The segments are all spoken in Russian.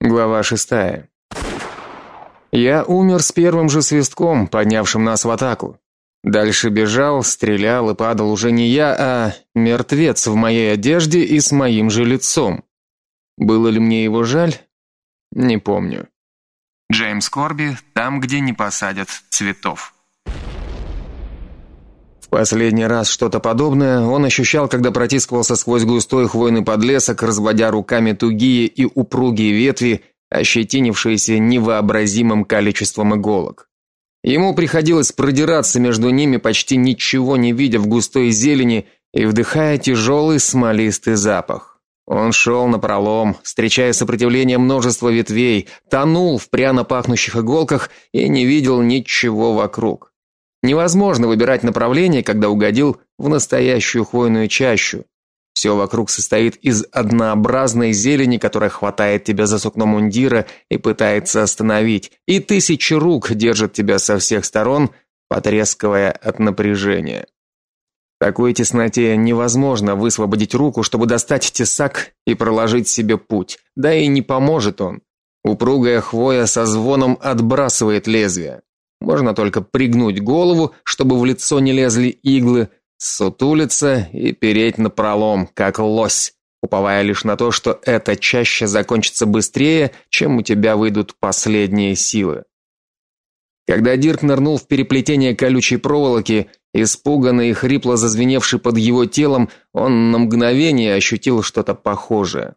Глава шестая. Я умер с первым же свистком, поднявшим нас в атаку. Дальше бежал, стрелял и падал уже не я, а мертвец в моей одежде и с моим же лицом. Было ли мне его жаль? Не помню. Джеймс Корби, там, где не посадят цветов. Последний раз что-то подобное он ощущал, когда протискивался сквозь густой хвойный подлесок, разводя руками тугие и упругие ветви, ощетинившиеся невообразимым количеством иголок. Ему приходилось продираться между ними, почти ничего не видя в густой зелени и вдыхая тяжелый смолистый запах. Он шел напролом, встречая сопротивление множества ветвей, тонул в пряно пахнущих иголках и не видел ничего вокруг. Невозможно выбирать направление, когда угодил в настоящую хвойную чащу. Все вокруг состоит из однообразной зелени, которая хватает тебя за сукно мундира и пытается остановить, и тысячи рук держат тебя со всех сторон, потрескивая от напряжения. В такой тесноте невозможно высвободить руку, чтобы достать тесак и проложить себе путь. Да и не поможет он. Упругая хвоя со звоном отбрасывает лезвие. Можно только пригнуть голову, чтобы в лицо не лезли иглы, сутулиться и переть на пролом, как лось, уповая лишь на то, что это чаще закончится быстрее, чем у тебя выйдут последние силы. Когда Дирк нырнул в переплетение колючей проволоки, испуганный и хрипло зазвеневший под его телом, он на мгновение ощутил что-то похожее.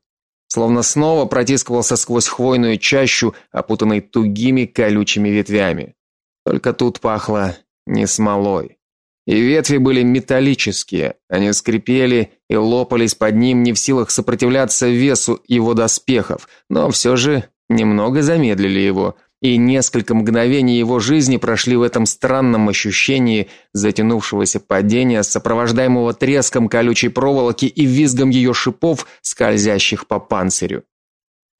Словно снова протискивался сквозь хвойную чащу, опутанной тугими колючими ветвями. Только тут пахло не смолой. И ветви были металлические, они скрипели и лопались под ним, не в силах сопротивляться весу его доспехов, но все же немного замедлили его, и несколько мгновений его жизни прошли в этом странном ощущении затянувшегося падения, сопровождаемого треском колючей проволоки и визгом ее шипов, скользящих по панцирю.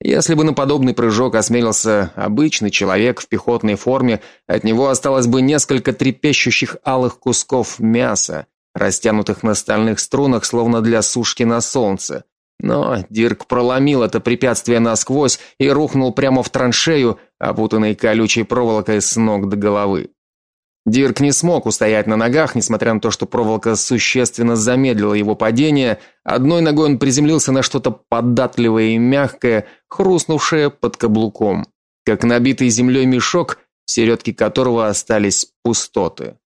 Если бы на подобный прыжок осмелился обычный человек в пехотной форме, от него осталось бы несколько трепещущих алых кусков мяса, растянутых на стальных струнах, словно для сушки на солнце. Но Дирк проломил это препятствие насквозь и рухнул прямо в траншею, опутанной колючей проволокой с ног до головы. Дирк не смог устоять на ногах, несмотря на то, что проволока существенно замедлила его падение. Одной ногой он приземлился на что-то податливое и мягкое, хрустнувшее под каблуком, как набитый землей мешок, в середке которого остались пустоты.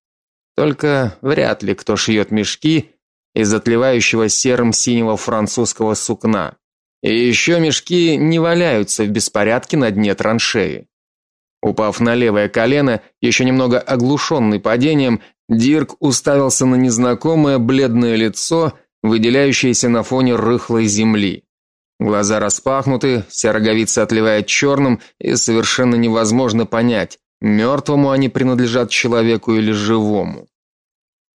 Только вряд ли кто шьет мешки из отливающего серым синего французского сукна. И еще мешки не валяются в беспорядке на дне траншеи. Упав на левое колено, еще немного оглушенный падением, Дирк уставился на незнакомое бледное лицо, выделяющееся на фоне рыхлой земли. Глаза распахнуты, вся роговица отливает черным, и совершенно невозможно понять, мертвому они принадлежат человеку или живому.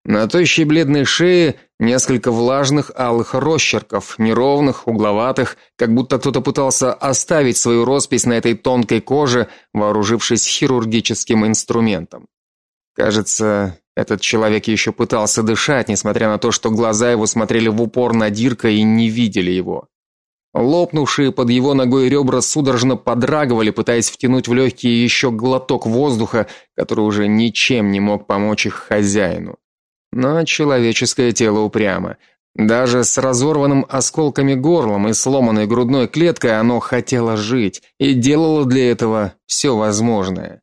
На тощей бледной шее несколько влажных алых росчерков, неровных, угловатых, как будто кто-то пытался оставить свою роспись на этой тонкой коже, вооружившись хирургическим инструментом. Кажется, этот человек еще пытался дышать, несмотря на то, что глаза его смотрели в упор на Дирка и не видели его. Лопнувшие под его ногой ребра судорожно подрагивали, пытаясь втянуть в легкие еще глоток воздуха, который уже ничем не мог помочь их хозяину. Но человеческое тело упрямо. Даже с разорванным осколками горлом и сломанной грудной клеткой оно хотело жить и делало для этого все возможное.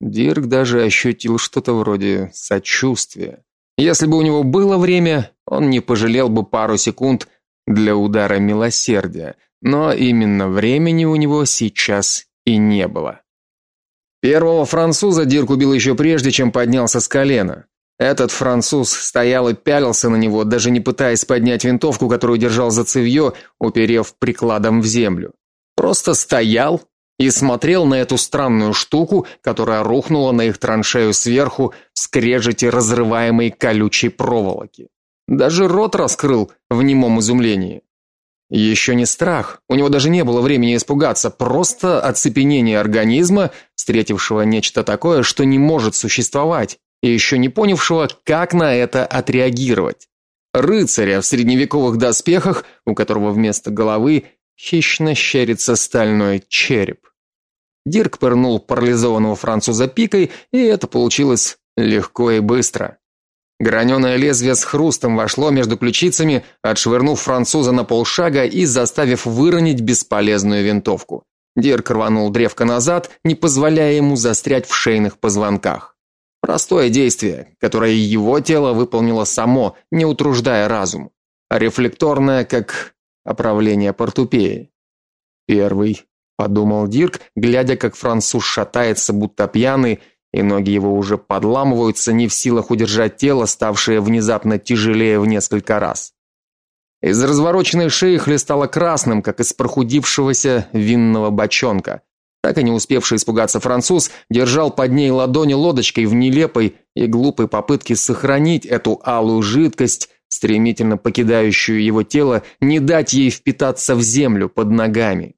Дирк даже ощутил что-то вроде сочувствия. Если бы у него было время, он не пожалел бы пару секунд для удара милосердия, но именно времени у него сейчас и не было. Первого француза Дирк убил еще прежде, чем поднялся с колена. Этот француз стоял и пялился на него, даже не пытаясь поднять винтовку, которую держал за цевьё, уперев прикладом в землю. Просто стоял и смотрел на эту странную штуку, которая рухнула на их траншею сверху в скрежете разрываемой колючей проволоки. Даже рот раскрыл в немом изумлении. Еще не страх, у него даже не было времени испугаться, просто оцепенение организма, встретившего нечто такое, что не может существовать и еще не понявшего, как на это отреагировать. Рыцаря в средневековых доспехах, у которого вместо головы хищно щерится стальной череп. Дирк пырнул парализованного француза пикой, и это получилось легко и быстро. Граненое лезвие с хрустом вошло между ключицами, отшвырнув француза на полшага и заставив выронить бесполезную винтовку. Дирк рванул древко назад, не позволяя ему застрять в шейных позвонках. Простое действие, которое его тело выполнило само, не утруждая разум. А рефлекторное, как оправление портупеи. Первый, подумал Дирк, глядя, как француз шатается, будто пьяный, и ноги его уже подламываются, не в силах удержать тело, ставшее внезапно тяжелее в несколько раз. Из развороченной шеи хлестало красным, как из прохудившегося винного бочонка. Так и не успевший испугаться француз держал под ней ладони лодочкой в нелепой и глупой попытке сохранить эту алую жидкость, стремительно покидающую его тело, не дать ей впитаться в землю под ногами.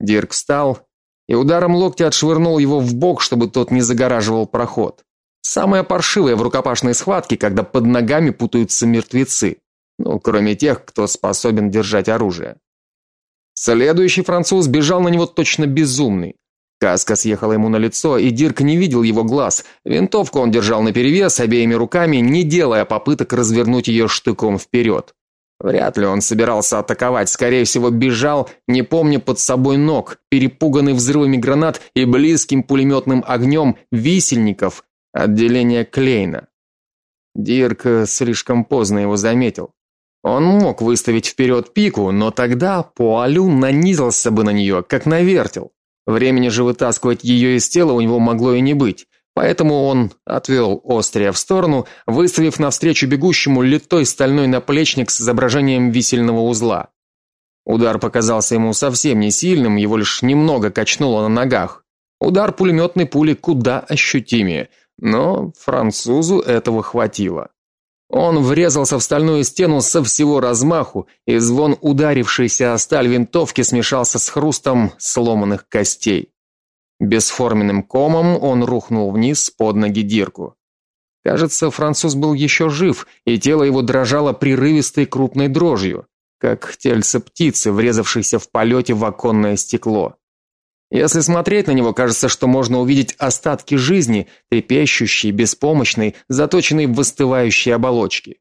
Дирк встал и ударом локтя отшвырнул его в бок, чтобы тот не загораживал проход. Самое паршивое в рукопашной схватке, когда под ногами путаются мертвецы. Ну, кроме тех, кто способен держать оружие. Следующий француз бежал на него точно безумный. Каска съехала ему на лицо, и Дирк не видел его глаз. Винтовку он держал наперевес обеими руками, не делая попыток развернуть ее штыком вперед. Вряд ли он собирался атаковать, скорее всего, бежал, не помня под собой ног, перепуганный взрывами гранат и близким пулеметным огнем висельников отделения Клейна. Дирк слишком поздно его заметил. Он мог выставить вперед пику, но тогда Пуалю нанизался бы на нее, как на вертел. Времени же вытаскивать ее из тела у него могло и не быть. Поэтому он отвел острие в сторону, выставив навстречу бегущему литой стальной наплечник с изображением висельного узла. Удар показался ему совсем не сильным, его лишь немного качнуло на ногах. Удар пулеметной пули куда ощутимее, но французу этого хватило. Он врезался в стальную стену со всего размаху, и звон ударившейся о сталь винтовки смешался с хрустом сломанных костей. Бесформенным комом он рухнул вниз под ноги Дирку. Кажется, француз был еще жив, и тело его дрожало прерывистой крупной дрожью, как тельце птицы, врезавшейся в полете в оконное стекло. Если смотреть на него, кажется, что можно увидеть остатки жизни, трепещущей, беспомощной, заточенной в выстывающей оболочке.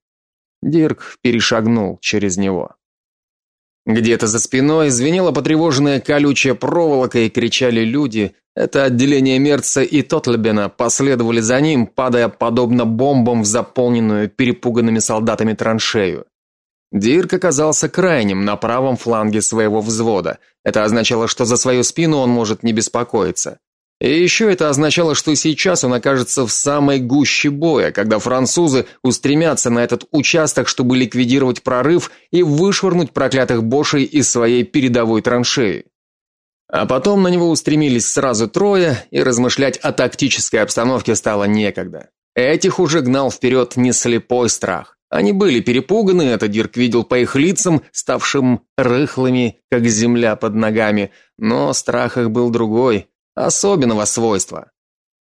Дирк перешагнул через него. Где-то за спиной звенела потревоженная колючая проволока и кричали люди. Это отделение Мерца и Тотлебена последовали за ним, падая подобно бомбам в заполненную перепуганными солдатами траншею. Дирк оказался крайним на правом фланге своего взвода. Это означало, что за свою спину он может не беспокоиться. И еще это означало, что сейчас он окажется в самой гуще боя, когда французы устремятся на этот участок, чтобы ликвидировать прорыв и вышвырнуть проклятых бошей из своей передовой траншеи. А потом на него устремились сразу трое, и размышлять о тактической обстановке стало некогда. Этих уже гнал вперед не слепой страх. Они были перепуганы, это Дирк видел по их лицам, ставшим рыхлыми, как земля под ногами, но страх их был другой особенного свойства.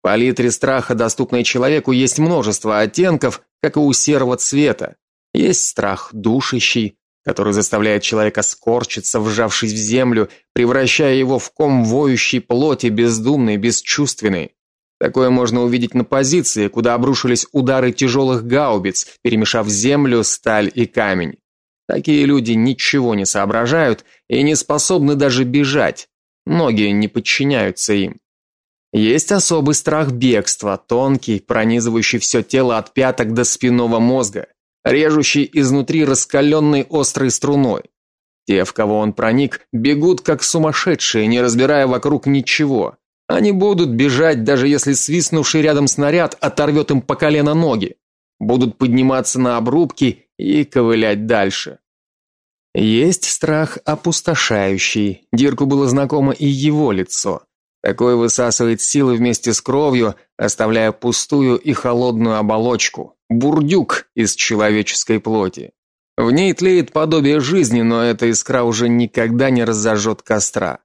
Палитре страха, доступной человеку, есть множество оттенков, как и у серого цвета. Есть страх душащий, который заставляет человека скорчиться, вжавшись в землю, превращая его в ком воющей плоти, бездумный, бесчувственный. Такое можно увидеть на позиции, куда обрушились удары тяжелых гаубиц, перемешав землю, сталь и камень. Такие люди ничего не соображают и не способны даже бежать. Ноги не подчиняются им. Есть особый страх бегства, тонкий, пронизывающий все тело от пяток до спинного мозга, режущий изнутри раскаленной острой струной. Те, в кого он проник, бегут как сумасшедшие, не разбирая вокруг ничего. Они будут бежать, даже если свистнувший рядом снаряд оторвет им по колено ноги. Будут подниматься на обрубки и ковылять дальше. Есть страх опустошающий. Дирку было знакомо и его лицо. Такое высасывает силы вместе с кровью, оставляя пустую и холодную оболочку, бурдюк из человеческой плоти. В ней тлеет подобие жизни, но эта искра уже никогда не разожжет костра.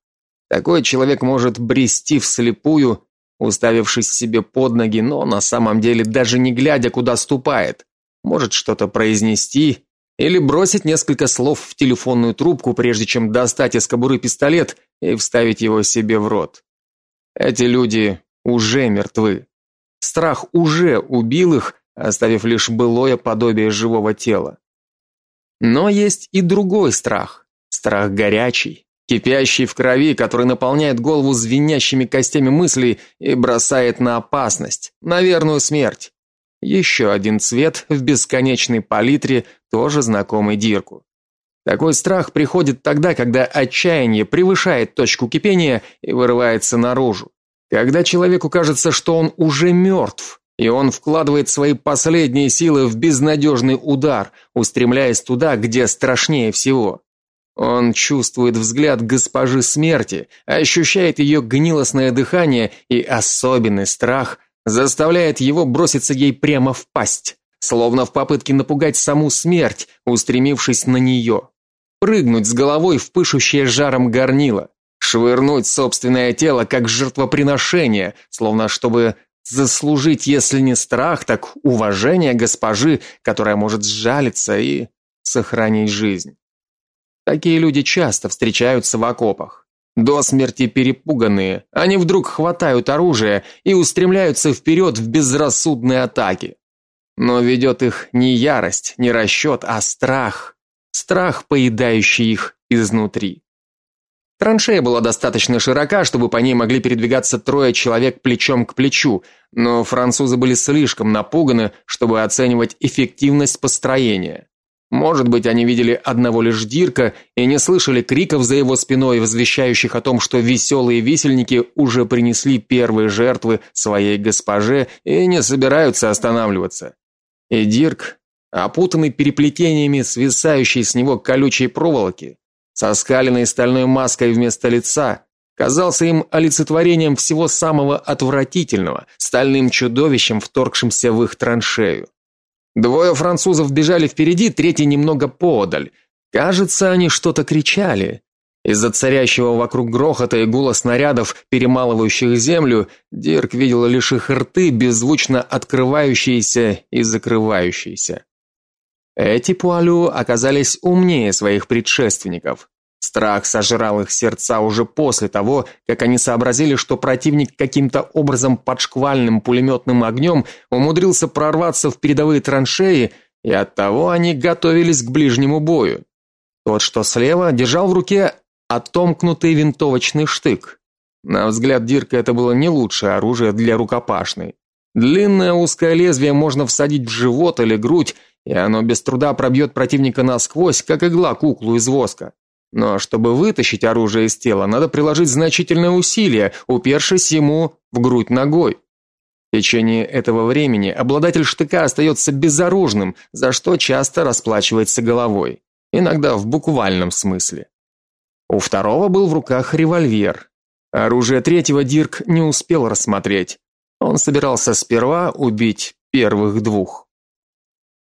Такой человек может брести вслепую, уставившись себе под ноги, но на самом деле даже не глядя, куда ступает. Может что-то произнести, или бросить несколько слов в телефонную трубку, прежде чем достать из кобуры пистолет и вставить его себе в рот. Эти люди уже мертвы. Страх уже убил их, оставив лишь былое подобие живого тела. Но есть и другой страх, страх горячий, кипящий в крови, который наполняет голову звенящими костями мыслей и бросает на опасность, на верную смерть. Еще один цвет в бесконечной палитре, тоже знакомый Дирку. Такой страх приходит тогда, когда отчаяние превышает точку кипения и вырывается наружу. Когда человеку кажется, что он уже мертв, и он вкладывает свои последние силы в безнадежный удар, устремляясь туда, где страшнее всего. Он чувствует взгляд госпожи смерти, ощущает ее гнилостное дыхание и особенный страх заставляет его броситься ей прямо в пасть, словно в попытке напугать саму смерть, устремившись на нее прыгнуть с головой в пышущее жаром горнило, швырнуть собственное тело как жертвоприношение, словно чтобы заслужить, если не страх, так уважение госпожи, которая может сжалиться и сохранить жизнь. Такие люди часто встречаются в окопах. До смерти перепуганные, они вдруг хватают оружие и устремляются вперед в безрассудные атаки. Но ведет их не ярость, не расчет, а страх страх, поедающий их изнутри. Траншея была достаточно широка, чтобы по ней могли передвигаться трое человек плечом к плечу, но французы были слишком напуганы, чтобы оценивать эффективность построения. Может быть, они видели одного лишь Дирка и не слышали криков за его спиной, возвещающих о том, что веселые висельники уже принесли первые жертвы своей госпоже и не собираются останавливаться. И Дирк опутанный переплетениями свисающей с него колючей проволоки, со скаленной стальной маской вместо лица, казался им олицетворением всего самого отвратительного, стальным чудовищем, вторгшимся в их траншею. Двое французов бежали впереди, третий немного поодаль. Кажется, они что-то кричали. Из-за царящего вокруг грохота и гула снарядов, перемалывающих землю, Дирк видел лишь их рты, беззвучно открывающиеся и закрывающиеся. Эти Пуалю оказались умнее своих предшественников. Страх сожрал их сердца уже после того, как они сообразили, что противник каким-то образом под шквальным пулеметным огнем умудрился прорваться в передовые траншеи, и оттого они готовились к ближнему бою. Тот, что слева, держал в руке отомкнутый винтовочный штык. На взгляд Дирка это было не лучшее оружие для рукопашной. Длинное узкое лезвие можно всадить в живот или грудь, и оно без труда пробьет противника насквозь, как игла куклу из воска. Но чтобы вытащить оружие из тела, надо приложить значительное усилие, упершись ему в грудь ногой. В течение этого времени обладатель штыка остается безоружным, за что часто расплачивается головой, иногда в буквальном смысле. У второго был в руках револьвер. Оружие третьего Дирк не успел рассмотреть. Он собирался сперва убить первых двух.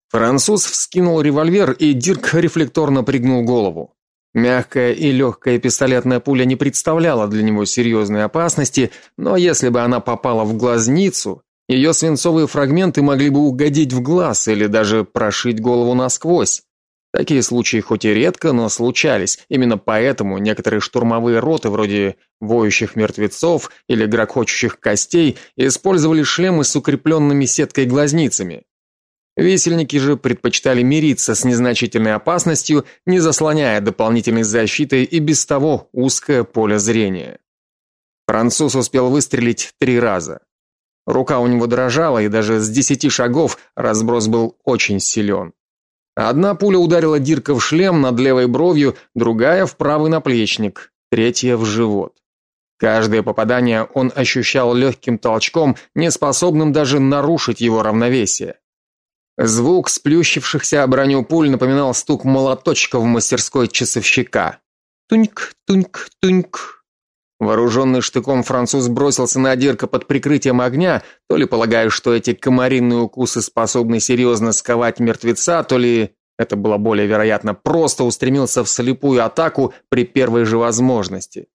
Француз вскинул револьвер, и Дирк рефлекторно пригнул голову. Мягкая и легкая пистолетная пуля не представляла для него серьезной опасности, но если бы она попала в глазницу, ее свинцовые фрагменты могли бы угодить в глаз или даже прошить голову насквозь. Такие случаи хоть и редко, но случались. Именно поэтому некоторые штурмовые роты, вроде воющих мертвецов или грохочущих костей, использовали шлемы с укрепленными сеткой глазницами. Висельники же предпочитали мириться с незначительной опасностью, не заслоняя дополнительной защитой и без того узкое поле зрения. Француз успел выстрелить три раза. Рука у него дрожала, и даже с десяти шагов разброс был очень силен. Одна пуля ударила Дирка в шлем над левой бровью, другая в правый наплечник, третья в живот. Каждое попадание он ощущал легким толчком, не способным даже нарушить его равновесие. Звук сплющившихся о броню пуль напоминал стук молоточка в мастерской часовщика. Туньк, туньк, туньк. Вооруженный штыком француз бросился на Дирка под прикрытием огня, то ли полагая, что эти комаринные укусы способны серьезно сковать мертвеца, то ли это было более вероятно, просто устремился в слепую атаку при первой же возможности.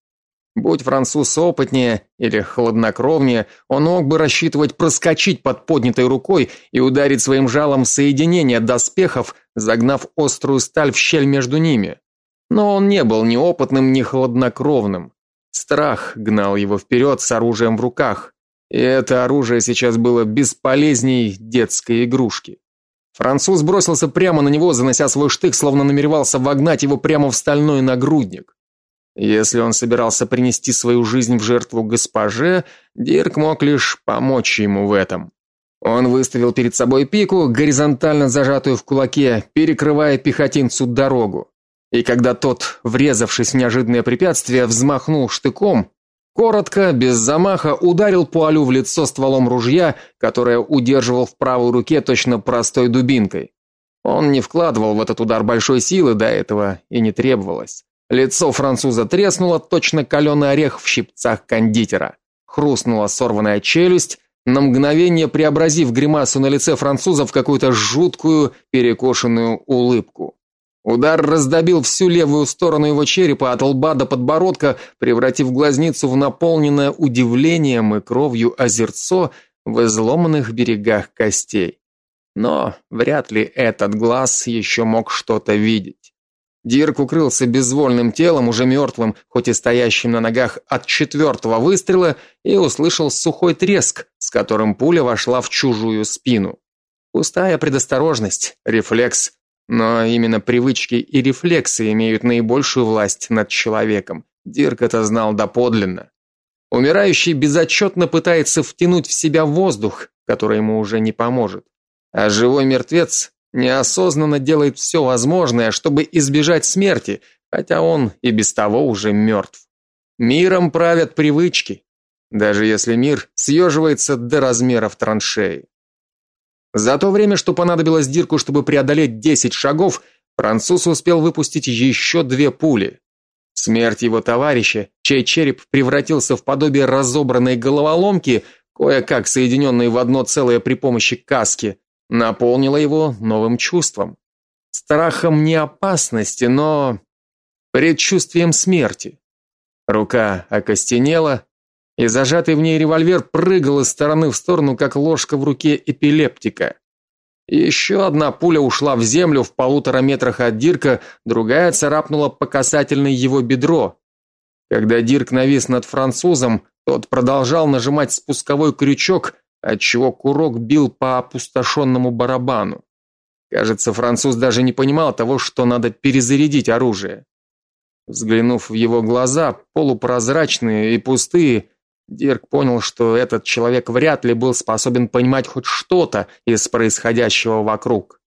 Будь француз опытнее или хладнокровнее, он мог бы рассчитывать проскочить под поднятой рукой и ударить своим жалом в соединение доспехов, загнав острую сталь в щель между ними. Но он не был ни опытным, ни хладнокровным. Страх гнал его вперед с оружием в руках, и это оружие сейчас было бесполезней детской игрушки. Француз бросился прямо на него, занося свой штык, словно намеревался вогнать его прямо в стальной нагрудник. Если он собирался принести свою жизнь в жертву госпоже, Дирк мог лишь помочь ему в этом. Он выставил перед собой пику, горизонтально зажатую в кулаке, перекрывая пехотинцу дорогу. И когда тот, врезавшись в неожиданное препятствие, взмахнул штыком, коротко, без замаха ударил Пуалю в лицо стволом ружья, которое удерживал в правой руке точно простой дубинкой. Он не вкладывал в этот удар большой силы, до этого и не требовалось. Лицо француза треснуло, точно каленый орех в щипцах кондитера. Хрустнула сорванная челюсть, на мгновение преобразив гримасу на лице француза в какую-то жуткую перекошенную улыбку. Удар раздобил всю левую сторону его черепа от лба до подбородка, превратив глазницу в наполненное удивлением и кровью озерцо в изломанных берегах костей. Но вряд ли этот глаз еще мог что-то видеть. Дирк укрылся безвольным телом, уже мертвым, хоть и стоящим на ногах от четвертого выстрела, и услышал сухой треск, с которым пуля вошла в чужую спину. Пустая предосторожность, рефлекс, но именно привычки и рефлексы имеют наибольшую власть над человеком. Дирк это знал доподлинно. Умирающий безотчетно пытается втянуть в себя воздух, который ему уже не поможет. А живой мертвец неосознанно делает все возможное, чтобы избежать смерти, хотя он и без того уже мертв. Миром правят привычки, даже если мир съеживается до размеров траншеи. За то время, что понадобилось Дирку, чтобы преодолеть 10 шагов, француз успел выпустить еще две пули. Смерть его товарища, чей череп превратился в подобие разобранной головоломки, кое-как соединенной в одно целое при помощи каски, наполнило его новым чувством. Страхом не опасности, но предчувствием смерти. Рука окостенела, и зажатый в ней револьвер прыгал из стороны в сторону, как ложка в руке эпилептика. Еще одна пуля ушла в землю в полутора метрах от Дирка, другая царапнула по касательной его бедро. Когда Дирк навис над французом, тот продолжал нажимать спусковой крючок, отчего курок бил по опустошенному барабану. Кажется, француз даже не понимал того, что надо перезарядить оружие. Взглянув в его глаза, полупрозрачные и пустые, Дирк понял, что этот человек вряд ли был способен понимать хоть что-то из происходящего вокруг.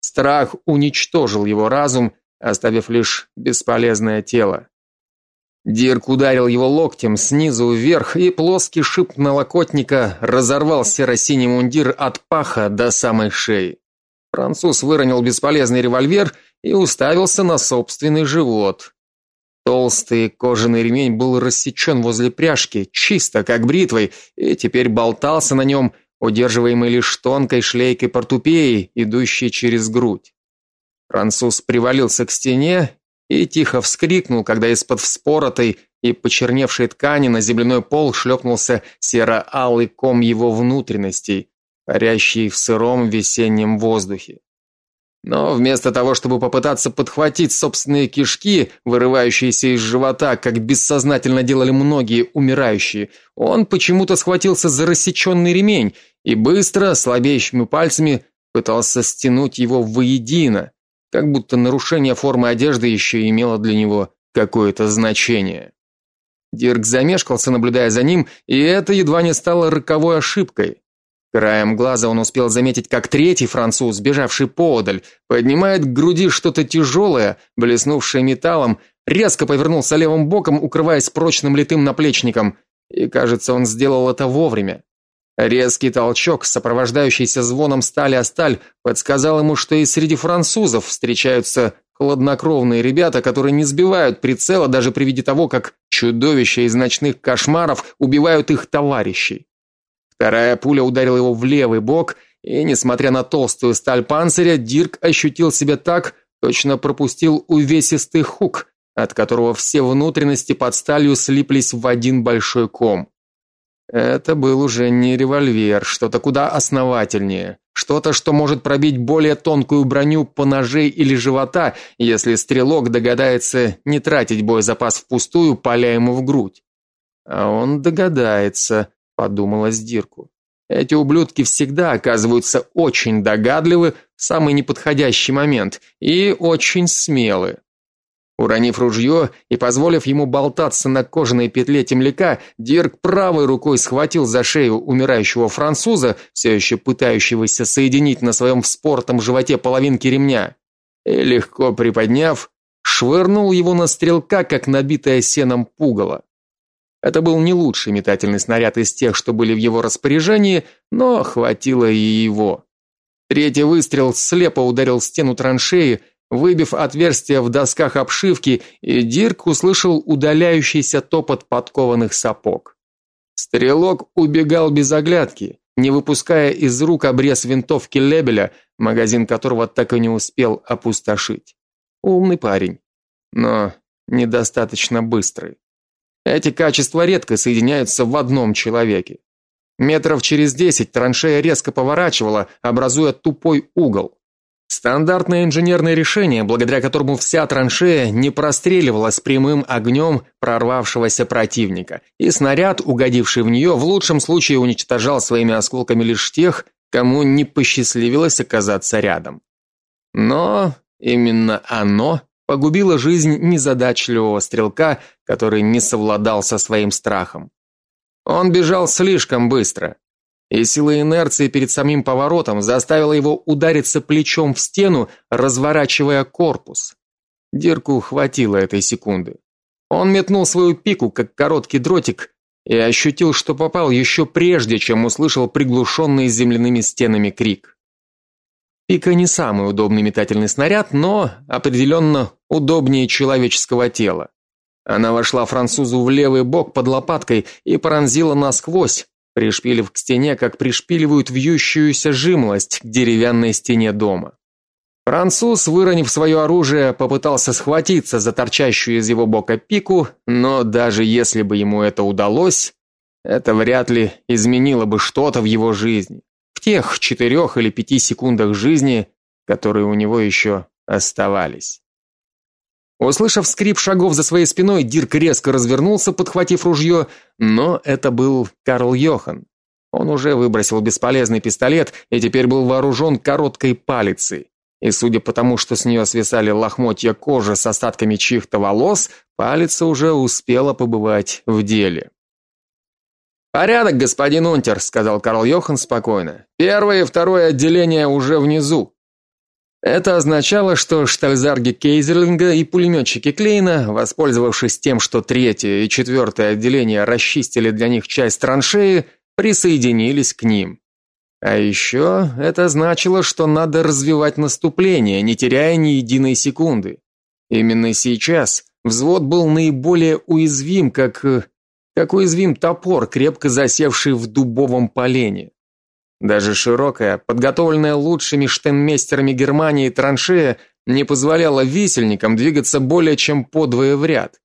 Страх уничтожил его разум, оставив лишь бесполезное тело. Дирк ударил его локтем снизу вверх, и плоский шип налокотника разорвал серо-синий мундир от паха до самой шеи. Француз выронил бесполезный револьвер и уставился на собственный живот. Толстый кожаный ремень был рассечен возле пряжки, чисто как бритвой, и теперь болтался на нем, удерживаемый лишь тонкой шлейкой портупеи, идущей через грудь. Француз привалился к стене и тихо вскрикнул, когда из-под вспоротой и почерневшей ткани на земляной пол шлепнулся серо-алый ком его внутренностей, парящий в сыром весеннем воздухе. Но вместо того, чтобы попытаться подхватить собственные кишки, вырывающиеся из живота, как бессознательно делали многие умирающие, он почему-то схватился за рассеченный ремень и быстро, слабеющими пальцами пытался стянуть его воедино, как будто нарушение формы одежды еще имело для него какое-то значение. Дирк замешкался, наблюдая за ним, и это едва не стало роковой ошибкой. Краем глаза он успел заметить, как третий француз, бежавший поодаль, поднимает к груди что-то тяжелое, блеснувшее металлом, резко повернулся левым боком, укрываясь прочным литым наплечником, и, кажется, он сделал это вовремя. Резкий толчок, сопровождающийся звоном стали о сталь, подсказал ему, что и среди французов встречаются хладнокровные ребята, которые не сбивают прицела даже при виде того, как чудовища из ночных кошмаров убивают их товарищей. Вторая пуля ударила его в левый бок, и несмотря на толстую сталь панциря, Дирк ощутил себя так, точно пропустил увесистый хук, от которого все внутренности под сталью слиплись в один большой ком. Это был уже не револьвер, что-то куда основательнее, что-то, что может пробить более тонкую броню по ножей или живота, если стрелок догадается не тратить боезапас впустую, поля ему в грудь. А он догадается, подумалось Дирку. Эти ублюдки всегда оказываются очень догадливы в самый неподходящий момент и очень смелы. Уронив ружье и позволив ему болтаться на кожаной петле темляка, Дирк правой рукой схватил за шею умирающего француза, все еще пытающегося соединить на своем вспортом животе половинки ремня, и легко приподняв, швырнул его на стрелка, как набитое сеном пугало. Это был не лучший метательный снаряд из тех, что были в его распоряжении, но хватило и его. Третий выстрел слепо ударил стену траншеи, выбив отверстие в досках обшивки, и Дирк услышал удаляющийся топот подкованных сапог. Стрелок убегал без оглядки, не выпуская из рук обрез винтовки Лебеля, магазин которого так и не успел опустошить. Умный парень, но недостаточно быстрый. Эти качества редко соединяются в одном человеке. Метров через десять траншея резко поворачивала, образуя тупой угол. Стандартное инженерное решение, благодаря которому вся траншея не простреливалась прямым огнем прорвавшегося противника, и снаряд, угодивший в нее, в лучшем случае уничтожал своими осколками лишь тех, кому не посчастливилось оказаться рядом. Но именно оно погубило жизнь незадачливого стрелка, который не совладал со своим страхом. Он бежал слишком быстро и сила инерции перед самим поворотом заставила его удариться плечом в стену, разворачивая корпус. Дирку хватило этой секунды. Он метнул свою пику, как короткий дротик, и ощутил, что попал еще прежде, чем услышал приглушенный земляными стенами крик. Пика не самый удобный метательный снаряд, но определенно удобнее человеческого тела. Она вошла французу в левый бок под лопаткой и пронзила насквозь, пришпилив к стене, как пришпиливают вьющуюся жимолость к деревянной стене дома. Француз, выронив свое оружие, попытался схватиться за торчащую из его бока пику, но даже если бы ему это удалось, это вряд ли изменило бы что-то в его жизни. В тех четырех или пяти секундах жизни, которые у него еще оставались. Услышав скрип шагов за своей спиной, Дирк резко развернулся, подхватив ружье, но это был Карл Йохан. Он уже выбросил бесполезный пистолет и теперь был вооружен короткой палицей. И судя по тому, что с нее свисали лохмотья кожи с остатками чьих-то волос, палица уже успела побывать в деле. Порядок, господин Унтер, сказал Карл Йохан спокойно. Первое и второе отделение уже внизу. Это означало, что штальзарги Кейзерлинга и пулеметчики Клейна, воспользовавшись тем, что третье и четвертое отделение расчистили для них часть траншеи, присоединились к ним. А еще это значило, что надо развивать наступление, не теряя ни единой секунды. Именно сейчас взвод был наиболее уязвим, как как уязвим топор, крепко засевший в дубовом полене. Даже широкая, подготовленная лучшими штеммейстерами Германии траншея не позволяла висельникам двигаться более чем подвое в ряд.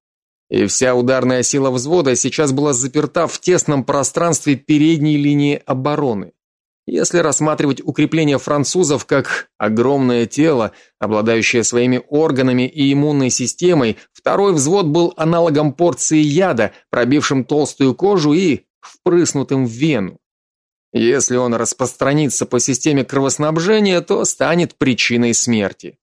И вся ударная сила взвода сейчас была заперта в тесном пространстве передней линии обороны. Если рассматривать укрепление французов как огромное тело, обладающее своими органами и иммунной системой, второй взвод был аналогом порции яда, пробившим толстую кожу и впрыснутым в вену. Если он распространится по системе кровоснабжения, то станет причиной смерти.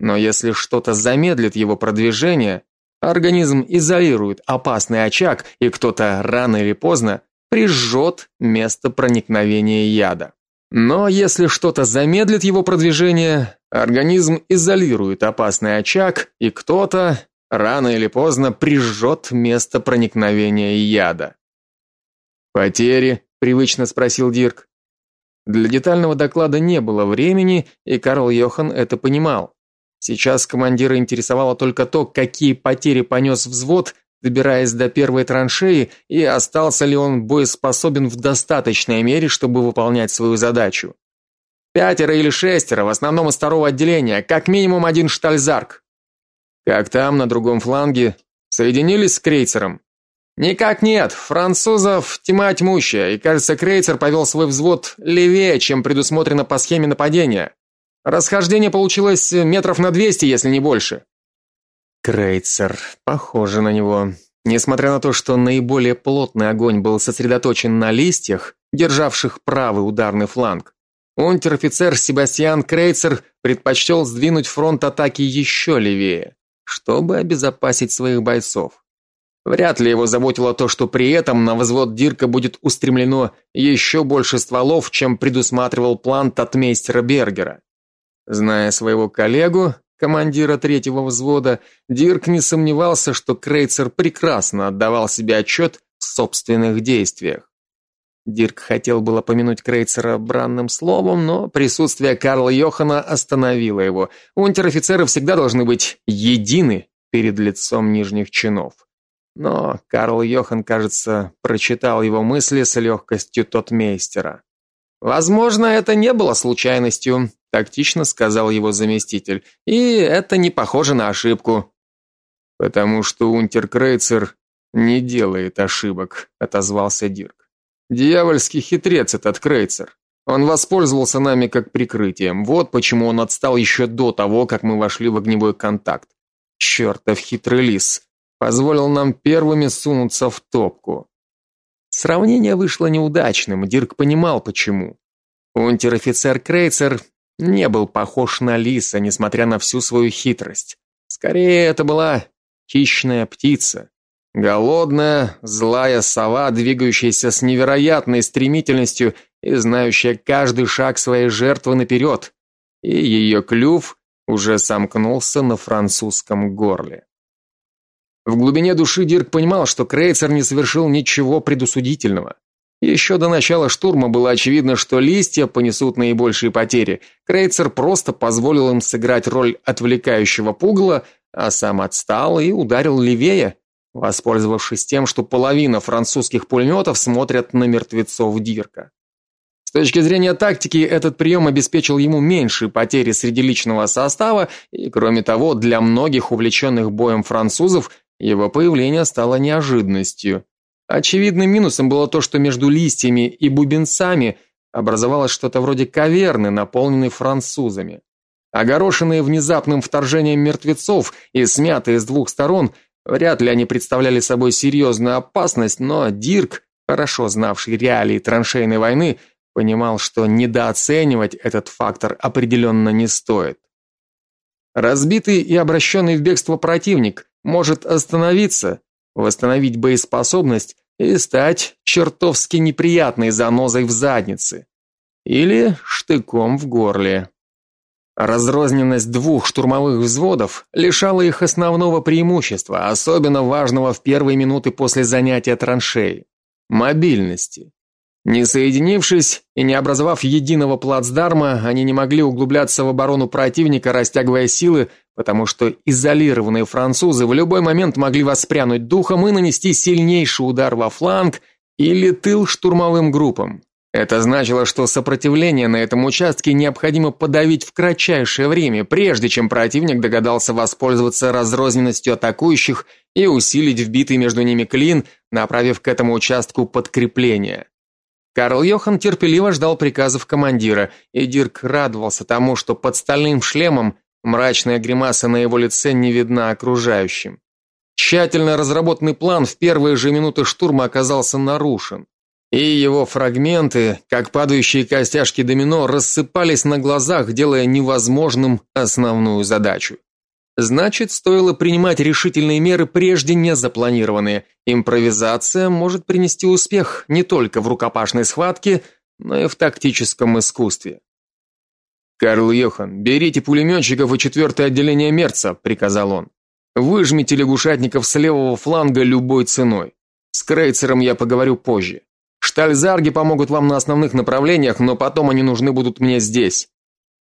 Но если что-то замедлит его продвижение, организм изолирует опасный очаг, и кто-то рано или поздно прижжет место проникновения яда. Но если что-то замедлит его продвижение, организм изолирует опасный очаг, и кто-то рано или поздно прижжет место проникновения яда. Потери привычно спросил Дирк. Для детального доклада не было времени, и Карл Йохан это понимал. Сейчас командира интересовало только то, какие потери понес взвод, добираясь до первой траншеи, и остался ли он боеспособен в достаточной мере, чтобы выполнять свою задачу. Пятеро или шестеро, в основном из второго отделения, как минимум один штальзарк. Как там на другом фланге соединились с крейсером? Никак нет. Французов тьма тьмущая, и, кажется, крейцер повел свой взвод левее, чем предусмотрено по схеме нападения. Расхождение получилось метров на 200, если не больше. Крейцер, похоже на него. Несмотря на то, что наиболее плотный огонь был сосредоточен на листьях, державших правый ударный фланг, унтер-офицер Себастьян Крейцер предпочел сдвинуть фронт атаки еще левее, чтобы обезопасить своих бойцов. Вряд ли его заботило то, что при этом на взвод Дирка будет устремлено еще больше стволов, чем предусматривал план татмейстера Бергера. Зная своего коллегу, командира третьего взвода, Дирк не сомневался, что Крейцер прекрасно отдавал себе отчет в собственных действиях. Дирк хотел было помянуть Крейцера бранным словом, но присутствие Карла Йохана остановило его. Унтер-офицеры всегда должны быть едины перед лицом нижних чинов. Но Карл Йохан, кажется, прочитал его мысли с легкостью тотмейстера. Возможно, это не было случайностью, тактично сказал его заместитель. И это не похоже на ошибку. Потому что Унтеркрейцер не делает ошибок, отозвался Дирк. Дьявольский хитрец этот Крейцер. Он воспользовался нами как прикрытием. Вот почему он отстал еще до того, как мы вошли в огневой контакт. Чертов хитрый лис позволил нам первыми сунуться в топку. Сравнение вышло неудачным, Дирк понимал почему. Унтер-офицер Крейцер не был похож на лиса, несмотря на всю свою хитрость. Скорее, это была хищная птица, голодная, злая сова, двигающаяся с невероятной стремительностью и знающая каждый шаг своей жертвы наперед. И ее клюв уже сомкнулся на французском горле. В глубине души Дирк понимал, что Крейцер не совершил ничего предусудительного. Еще до начала штурма было очевидно, что листья понесут наибольшие потери. Крейцер просто позволил им сыграть роль отвлекающего пугла, а сам отстал и ударил левее, воспользовавшись тем, что половина французских пулеметов смотрят на мертвецов Дирка. С точки зрения тактики, этот прием обеспечил ему меньшие потери среди личного состава, и кроме того, для многих увлеченных боем французов его появление стало неожиданностью. Очевидным минусом было то, что между листьями и бубенцами образовалось что-то вроде каверны, наполненной французами. Огорошенные внезапным вторжением мертвецов и смятые с двух сторон, вряд ли они представляли собой серьезную опасность, но Дирк, хорошо знавший реалии траншейной войны, понимал, что недооценивать этот фактор определенно не стоит. Разбитый и обращенный в бегство противник может остановиться, восстановить боеспособность и стать чертовски неприятной занозой в заднице или штыком в горле. Разрозненность двух штурмовых взводов лишала их основного преимущества, особенно важного в первые минуты после занятия траншеи мобильности. Не соединившись и не образовав единого плацдарма, они не могли углубляться в оборону противника, растягивая силы, потому что изолированные французы в любой момент могли воспрянуть духом и нанести сильнейший удар во фланг или тыл штурмовым группам. Это значило, что сопротивление на этом участке необходимо подавить в кратчайшее время, прежде чем противник догадался воспользоваться разрозненностью атакующих и усилить вбитый между ними клин, направив к этому участку подкрепление. Карл Йохан терпеливо ждал приказов командира, и Дирк радовался тому, что под стальным шлемом Мрачная гримаса на его лице не видна окружающим. Тщательно разработанный план в первые же минуты штурма оказался нарушен, и его фрагменты, как падающие костяшки домино, рассыпались на глазах, делая невозможным основную задачу. Значит, стоило принимать решительные меры прежде не запланированные. Импровизация может принести успех не только в рукопашной схватке, но и в тактическом искусстве. Карл Йохан, берите пулеметчиков и четвертое отделение Мерца, приказал он. Выжмите лягушатников с левого фланга любой ценой. С крейцером я поговорю позже. Штальзарги помогут вам на основных направлениях, но потом они нужны будут мне здесь.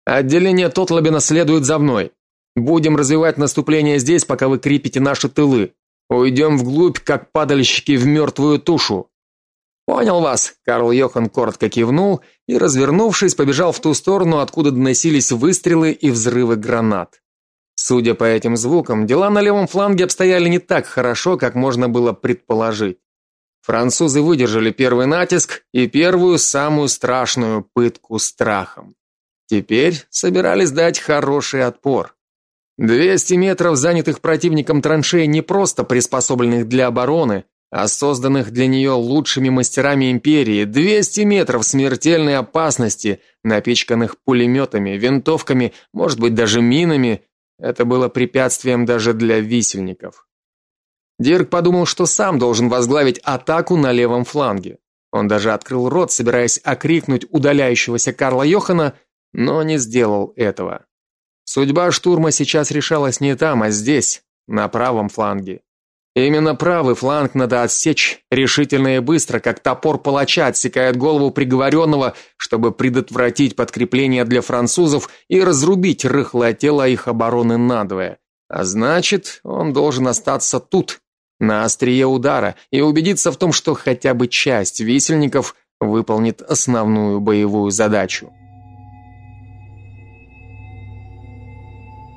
Отделение Тотлабена следует за мной. Будем развивать наступление здесь, пока вы крепите наши тылы. Уйдем вглубь, как падальщики в мертвую тушу. Понял вас, Карл Йохан коротко кивнул и, развернувшись, побежал в ту сторону, откуда доносились выстрелы и взрывы гранат. Судя по этим звукам, дела на левом фланге обстояли не так хорошо, как можно было предположить. Французы выдержали первый натиск и первую самую страшную пытку страхом. Теперь собирались дать хороший отпор. 200 метров занятых противником траншей не просто приспособленных для обороны, а созданных для нее лучшими мастерами империи, 200 метров смертельной опасности, напичканных пулеметами, винтовками, может быть, даже минами, это было препятствием даже для висельников. Дирк подумал, что сам должен возглавить атаку на левом фланге. Он даже открыл рот, собираясь окрикнуть удаляющегося Карла Йохана, но не сделал этого. Судьба штурма сейчас решалась не там, а здесь, на правом фланге. Именно правый фланг надо отсечь решительно и быстро, как топор палача отсекает голову приговоренного, чтобы предотвратить подкрепление для французов и разрубить рыхлое тело их обороны надвое. А значит, он должен остаться тут, на острие удара, и убедиться в том, что хотя бы часть висельников выполнит основную боевую задачу.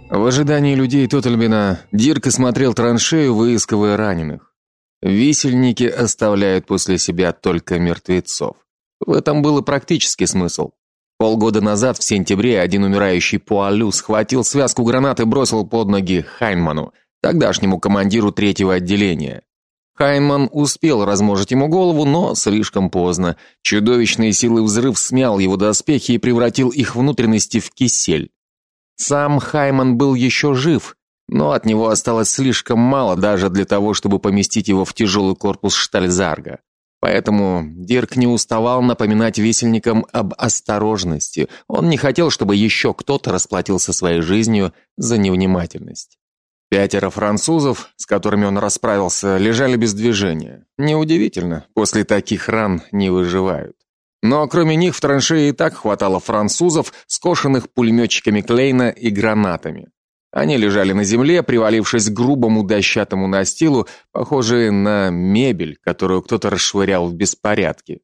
В ожидании людей Тотальбина Дирк смотрел траншею, выискивая раненых. Висельники оставляют после себя только мертвецов. В этом был и практический смысл. Полгода назад, в сентябре, один умирающий Пуалю схватил связку гранат и бросил под ноги Хайнману, тогдашнему командиру третьего отделения. Хайнман успел размножить ему голову, но слишком поздно. Чудовищные силы взрыв смял его доспехи и превратил их внутренности в кисель. Сам Хайман был еще жив, но от него осталось слишком мало даже для того, чтобы поместить его в тяжелый корпус штальзарга. Поэтому Дирк не уставал напоминать висельникам об осторожности. Он не хотел, чтобы еще кто-то расплатился своей жизнью за невнимательность. Пятеро французов, с которыми он расправился, лежали без движения. Неудивительно, после таких ран не выживают. Но кроме них в траншее и так хватало французов, скошенных пулеметчиками Клейна и гранатами. Они лежали на земле, привалившись к грубому дощатому настилу, похожие на мебель, которую кто-то расшвырял в беспорядке.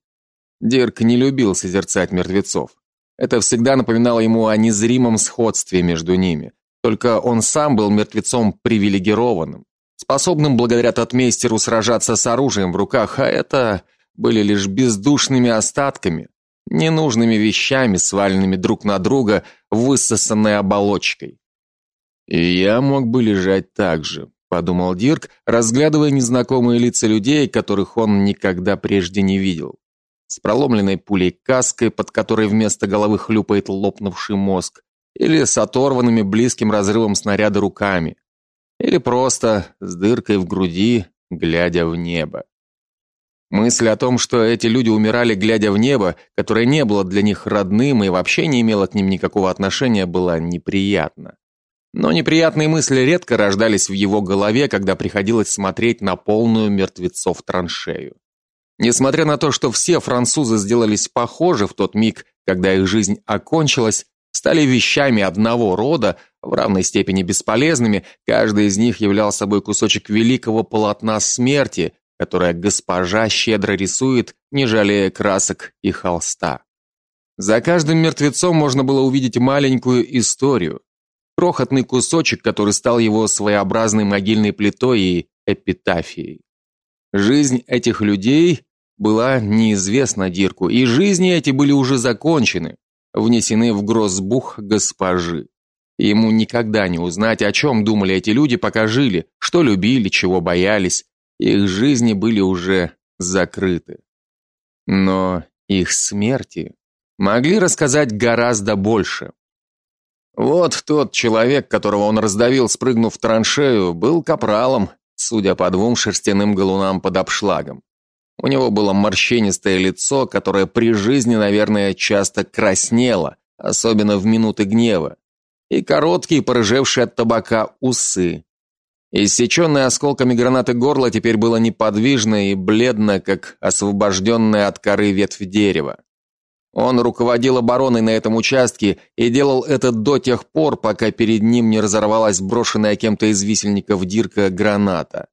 Дирк не любил созерцать мертвецов. Это всегда напоминало ему о незримом сходстве между ними. Только он сам был мертвецом привилегированным, способным благодаря татмейстеру сражаться с оружием в руках, а это были лишь бездушными остатками, ненужными вещами, сваленными друг на друга высосанной оболочкой. И я мог бы лежать так же, подумал Дирк, разглядывая незнакомые лица людей, которых он никогда прежде не видел. С проломленной пулей каской, под которой вместо головы хлюпает лопнувший мозг, или с оторванными близким разрывом снаряда руками, или просто с дыркой в груди, глядя в небо. Мысль о том, что эти люди умирали, глядя в небо, которое не было для них родным и вообще не имело к ним никакого отношения, была неприятна. Но неприятные мысли редко рождались в его голове, когда приходилось смотреть на полную мертвецов траншею. Несмотря на то, что все французы сделались похожи в тот миг, когда их жизнь окончилась, стали вещами одного рода, в равной степени бесполезными, каждый из них являл собой кусочек великого полотна смерти, которое госпожа щедро рисует, не жалея красок и холста. За каждым мертвецом можно было увидеть маленькую историю, крохотный кусочек, который стал его своеобразной могильной плитой и эпитафией. Жизнь этих людей была неизвестна Дирку, и жизни эти были уже закончены, внесены в грозбух госпожи. Ему никогда не узнать, о чем думали эти люди, пока жили, что любили, чего боялись, их жизни были уже закрыты. Но их смерти могли рассказать гораздо больше. Вот тот человек, которого он раздавил, спрыгнув в траншею, был капралом, судя по двум шерстяным галунам под обшлагом. У него было морщинистое лицо, которое при жизни, наверное, часто краснело, особенно в минуты гнева, и короткие, порыжевшие от табака усы. Иссеченное осколками гранаты горло теперь было неподвижно и бледно, как освобожденная от коры ветвь дерева. Он руководил обороной на этом участке и делал это до тех пор, пока перед ним не разорвалась брошенная кем-то из висельников дирка граната.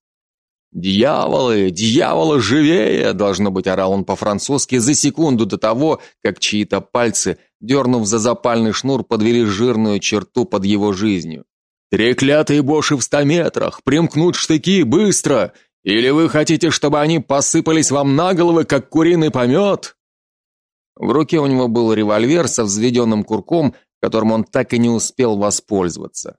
«Дьяволы! Дьяволы, живее!» Должно быть, орал он по-французски за секунду до того, как чьи-то пальцы, дернув за запальный шнур, подвели жирную черту под его жизнью. Треклятые боши в ста метрах! Примкнуть штыки, быстро! Или вы хотите, чтобы они посыпались вам на головы, как куриный помет?» В руке у него был револьвер со взведенным курком, которым он так и не успел воспользоваться.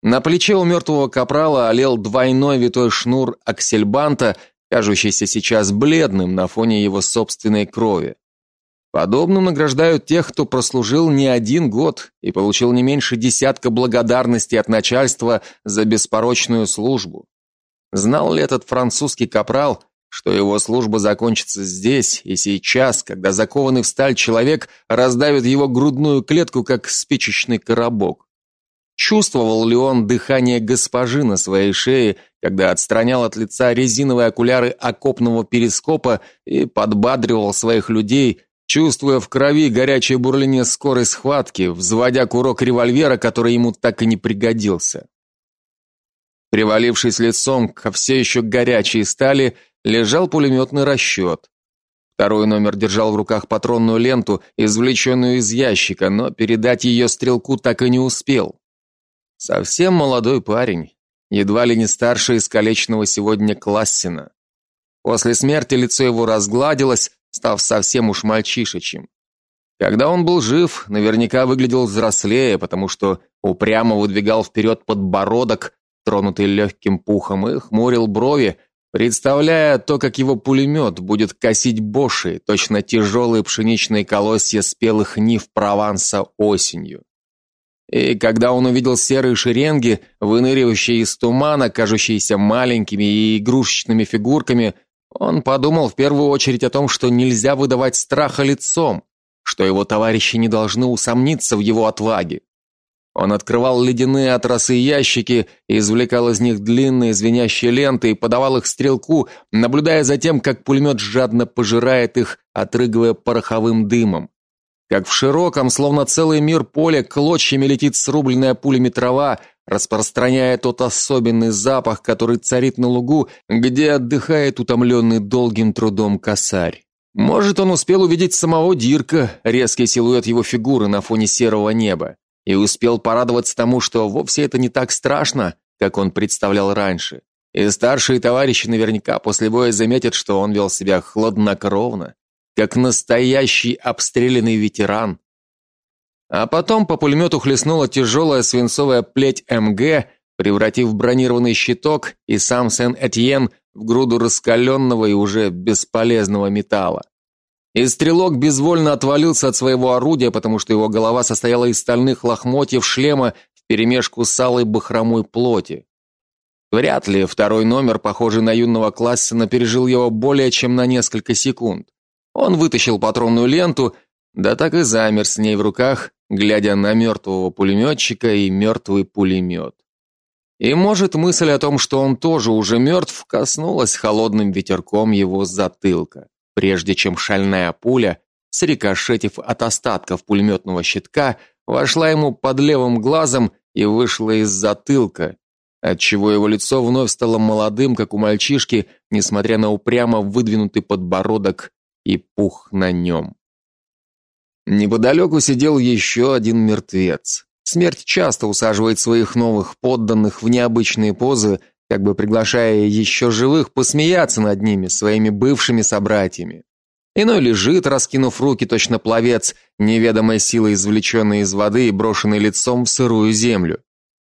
На плече у мертвого капрала олел двойной витой шнур аксельбанта, кажущийся сейчас бледным на фоне его собственной крови. Подобным награждают тех, кто прослужил не один год и получил не меньше десятка благодарностей от начальства за беспорочную службу. Знал ли этот французский капрал, что его служба закончится здесь и сейчас, когда закованный в сталь человек раздавит его грудную клетку как спичечный коробок? Чувствовал ли он дыхание госпожи на своей шее, когда отстранял от лица резиновые окуляры окопного перископа и подбадривал своих людей, чувствуя в крови горячее бурление скорой схватки, взводя курок револьвера, который ему так и не пригодился? Привалившись лицом ко все еще горячей стали, лежал пулеметный расчет. Второй номер держал в руках патронную ленту, извлеченную из ящика, но передать ее стрелку так и не успел. Совсем молодой парень, едва ли не старше искалеченного сегодня Классина. После смерти лицо его разгладилось, став совсем уж мальчишечьим. Когда он был жив, наверняка выглядел взрослее, потому что упрямо выдвигал вперед подбородок, тронутый легким пухом, и хмурил брови, представляя то, как его пулемет будет косить боши, точно тяжелые пшеничные колосья спелых нив Прованса осенью. И когда он увидел серые шеренги, выныривающие из тумана, кажущиеся маленькими и игрушечными фигурками, он подумал в первую очередь о том, что нельзя выдавать страха лицом, что его товарищи не должны усомниться в его отваге. Он открывал ледяные от ящики извлекал из них длинные звенящие ленты и подавал их стрелку, наблюдая за тем, как пулемет жадно пожирает их, отрыгивая пороховым дымом. Как в широком, словно целый мир поле, клочьями летит срубленная пулями трава, распространяя тот особенный запах, который царит на лугу, где отдыхает утомленный долгим трудом косарь. Может, он успел увидеть самого Дирка, резкий силуэт его фигуры на фоне серого неба и успел порадоваться тому, что вовсе это не так страшно, как он представлял раньше. И старшие товарищи наверняка после боя заметят, что он вел себя хладнокровно, как настоящий обстрелянный ветеран. А потом по пулемету хлестнула тяжелая свинцовая плеть МГ, превратив бронированный щиток и сам Сен-Этьен в груду раскаленного и уже бесполезного металла. И стрелок безвольно отвалился от своего орудия, потому что его голова состояла из стальных лохмотьев шлема вперемешку с алой бахромой плоти. Вряд ли второй номер, похожий на юного Классена, пережил его более чем на несколько секунд. Он вытащил патронную ленту, да так и замер с ней в руках, глядя на мертвого пулеметчика и мертвый пулемет. И может мысль о том, что он тоже уже мертв, коснулась холодным ветерком его затылка прежде чем шальная пуля, срикошетив от остатков пулеметного щитка, вошла ему под левым глазом и вышла из затылка, отчего его лицо вновь стало молодым, как у мальчишки, несмотря на упрямо выдвинутый подбородок и пух на нем. Неподалеку сидел еще один мертвец. Смерть часто усаживает своих новых подданных в необычные позы, как бы приглашая еще живых посмеяться над ними, своими бывшими собратьями. Иной лежит, раскинув руки, точно пловец, неведомой силой извлеченный из воды и брошенный лицом в сырую землю.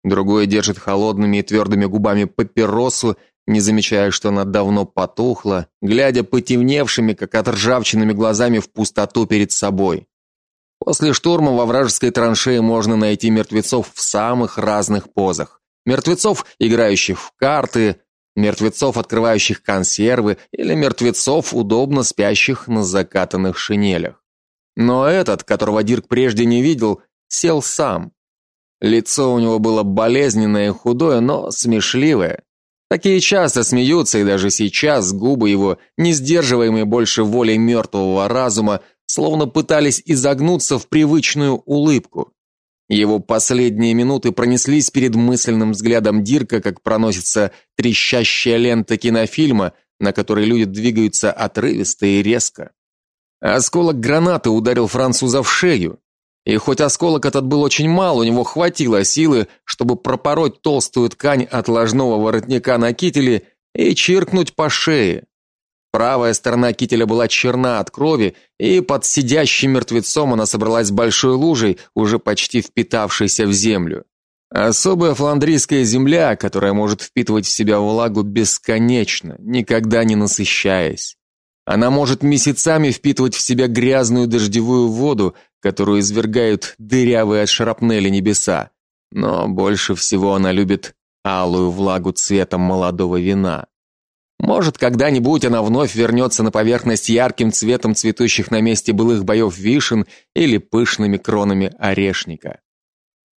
Другой держит холодными и твердыми губами папиросу, не замечая, что она давно потухла, глядя потемневшими, как от ржавчинами глазами в пустоту перед собой. После штурма во вражеской траншее можно найти мертвецов в самых разных позах мертвецов, играющих в карты, мертвецов, открывающих консервы, или мертвецов, удобно спящих на закатанных шинелях. Но этот, которого Дирк прежде не видел, сел сам. Лицо у него было болезненное и худое, но смешливое. Такие часто смеются, и даже сейчас губы его, не сдерживаемые больше волей мертвого разума, словно пытались изогнуться в привычную улыбку. Его последние минуты пронеслись перед мысленным взглядом Дирка, как проносится трещащая лента кинофильма, на которой люди двигаются отрывисто и резко. Осколок гранаты ударил француза в шею. И хоть осколок этот был очень мал, у него хватило силы, чтобы пропороть толстую ткань отложного воротника на кителе и чиркнуть по шее. Правая сторона кителя была черна от крови, и под сидящим мертвецом она собралась большой лужей, уже почти впитавшейся в землю. Особая фландрийская земля, которая может впитывать в себя влагу бесконечно, никогда не насыщаясь. Она может месяцами впитывать в себя грязную дождевую воду, которую извергают дырявые от шрапнели небеса. Но больше всего она любит алую влагу цветом молодого вина. Может, когда-нибудь она вновь вернется на поверхность ярким цветом цветущих на месте былых боев вишен или пышными кронами орешника.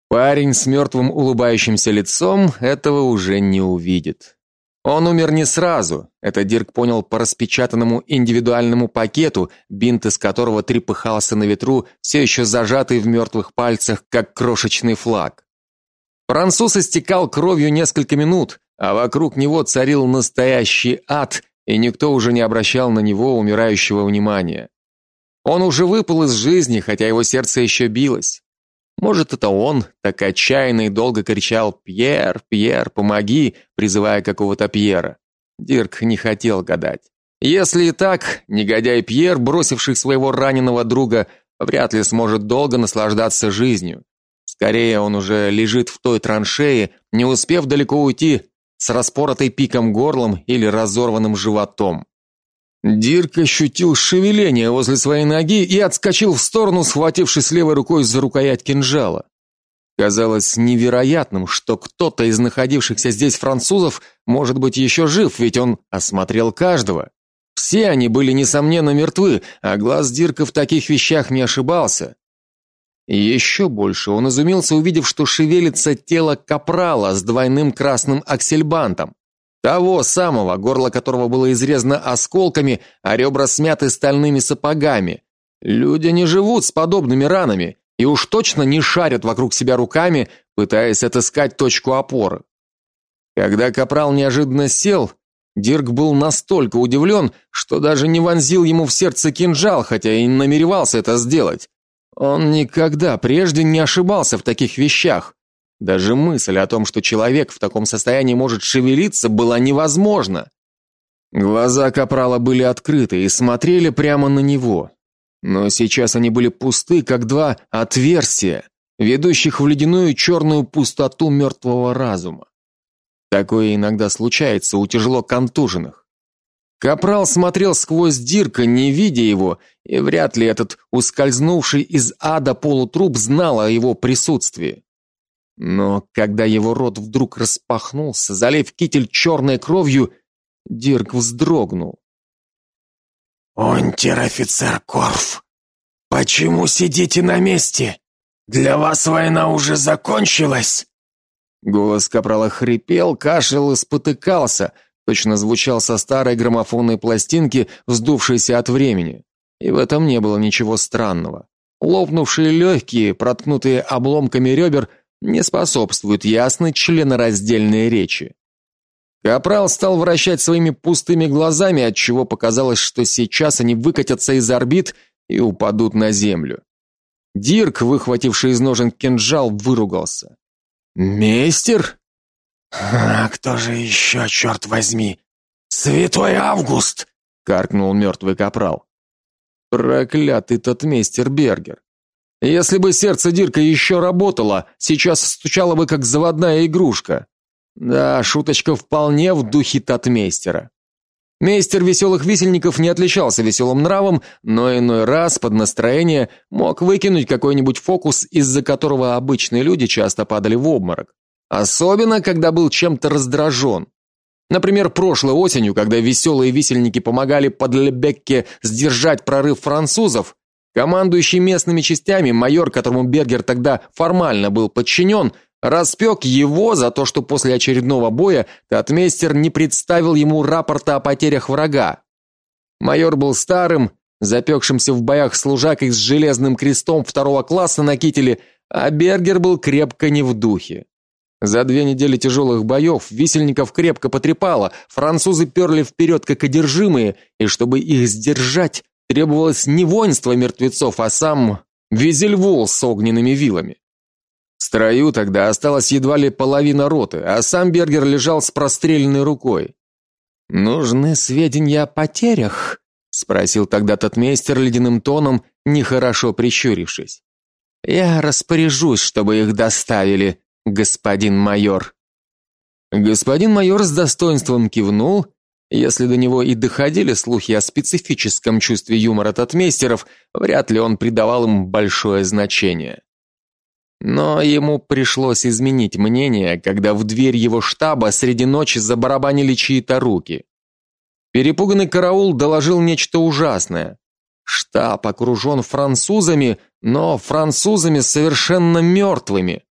Парень с мертвым улыбающимся лицом этого уже не увидит. Он умер не сразу. Это Дирк понял по распечатанному индивидуальному пакету, бинт из которого трепыхался на ветру, все еще зажатый в мертвых пальцах, как крошечный флаг. Француз истекал кровью несколько минут, а вокруг него царил настоящий ад, и никто уже не обращал на него умирающего внимания. Он уже выпал из жизни, хотя его сердце еще билось. Может, это он так отчаянно и долго кричал: "Пьер, Пьер, помоги", призывая какого-то Пьера. Дирк не хотел гадать. Если и так, негодяй Пьер, бросивший своего раненого друга, вряд ли сможет долго наслаждаться жизнью. Скорее он уже лежит в той траншее, не успев далеко уйти с распоротой пиком горлом или разорванным животом. Дирк ощутил шевеление возле своей ноги и отскочил в сторону, схватившись левой рукой за рукоять кинжала. Казалось невероятным, что кто-то из находившихся здесь французов может быть еще жив, ведь он осмотрел каждого. Все они были несомненно мертвы, а глаз Дирка в таких вещах не ошибался. И еще больше он изумился, увидев, что шевелится тело капрала с двойным красным аксельбантом. Того самого, горло которого было изрезано осколками, а ребра смяты стальными сапогами. Люди не живут с подобными ранами и уж точно не шарят вокруг себя руками, пытаясь отыскать точку опоры. Когда капрал неожиданно сел, Дирк был настолько удивлен, что даже не вонзил ему в сердце кинжал, хотя и намеревался это сделать. Он никогда прежде не ошибался в таких вещах. Даже мысль о том, что человек в таком состоянии может шевелиться, была невозможна. Глаза капрала были открыты и смотрели прямо на него. Но сейчас они были пусты, как два отверстия, ведущих в ледяную черную пустоту мертвого разума. Такое иногда случается у тяжело контуженных. Капрал смотрел сквозь Дирка, не видя его, и вряд ли этот ускользнувший из ада полутруп знал о его присутствии. Но когда его рот вдруг распахнулся, залив китель черной кровью, Дирк вздрогнул. «Унтер-офицер Корф, почему сидите на месте? Для вас война уже закончилась?» Голос капрала хрипел, кашлял и спотыкался – точно звучал со старой граммофонной пластинки, вздувшейся от времени. И в этом не было ничего странного. Лопнувшие легкие, проткнутые обломками ребер, не способствуют ясной членораздельной речи. Капрал стал вращать своими пустыми глазами, отчего показалось, что сейчас они выкатятся из орбит и упадут на землю. Дирк, выхвативший из ножен кинжал, выругался. "Мейстер?" «А кто же еще, черт возьми? Святой Август!» — каркнул мертвый капрал. Проклятый тот мистер Бергер. Если бы сердце Дирка еще работало, сейчас стучало бы как заводная игрушка. Да, шуточка вполне в духе татмейстера. Мейстер веселых висельников не отличался веселым нравом, но иной раз под настроение мог выкинуть какой-нибудь фокус, из-за которого обычные люди часто падали в обморок. Особенно, когда был чем-то раздражен. Например, прошлой осенью, когда веселые висельники помогали под Лебекке сдержать прорыв французов, командующий местными частями майор, которому Бергер тогда формально был подчинен, распек его за то, что после очередного боя татмейстер не представил ему рапорта о потерях врага. Майор был старым, запекшимся в боях служакой с железным крестом второго класса на кителе, а Бергер был крепко не в духе. За две недели тяжелых боев висельников крепко потрепало, французы перли вперед как одержимые, и чтобы их сдержать, требовалось не воинство мертвецов, а сам Визельвул с огненными вилами. В строю тогда осталась едва ли половина роты, а сам Бергер лежал с простреленной рукой. Нужны сведения о потерях, спросил тогда тот мейстер ледяным тоном, нехорошо прищурившись. Я распоряжусь, чтобы их доставили, господин майор. Господин майор с достоинством кивнул. Если до него и доходили слухи о специфическом чувстве юмора татмейстеров, вряд ли он придавал им большое значение. Но ему пришлось изменить мнение, когда в дверь его штаба среди ночи забарабанили чьи-то руки. Перепуганный караул доложил нечто ужасное. Штаб окружен французами, но французами совершенно мертвыми.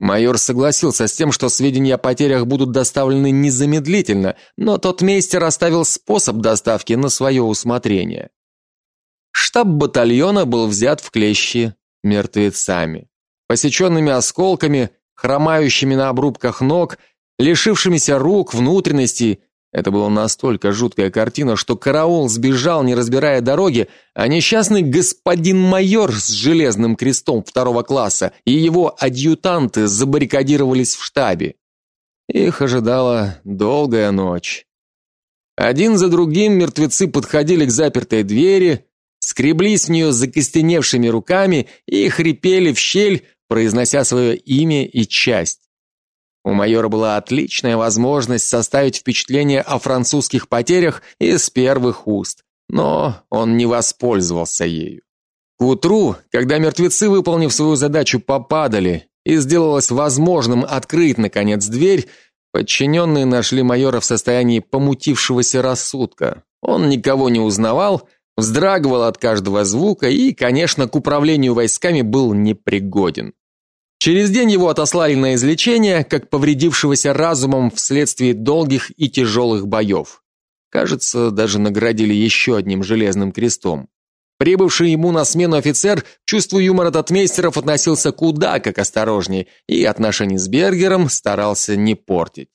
Майор согласился с тем, что сведения о потерях будут доставлены незамедлительно, но тот мейстер оставил способ доставки на свое усмотрение. Штаб батальона был взят в клещи мертвецами, посеченными осколками, хромающими на обрубках ног, лишившимися рук, внутренностей, это была настолько жуткая картина, что караул сбежал, не разбирая дороги, а несчастный господин майор с железным крестом второго класса и его адъютанты забаррикадировались в штабе. Их ожидала долгая ночь. Один за другим мертвецы подходили к запертой двери, скреблись в нее закостеневшими руками и хрипели в щель, произнося свое имя и часть. У майора была отличная возможность составить впечатление о французских потерях из первых уст, но он не воспользовался ею. К утру, когда мертвецы, выполнив свою задачу, попадали, и сделалось возможным открыть наконец дверь, подчиненные нашли майора в состоянии помутившегося рассудка. Он никого не узнавал, вздрагивал от каждого звука и, конечно, к управлению войсками был непригоден. Через день его отослали на излечение, как повредившегося разумом вследствие долгих и тяжелых боев. Кажется, даже наградили еще одним железным крестом. Прибывший ему на смену офицер, чувству юмора татмейстеров относился куда как осторожнее и отношения с Бергером старался не портить.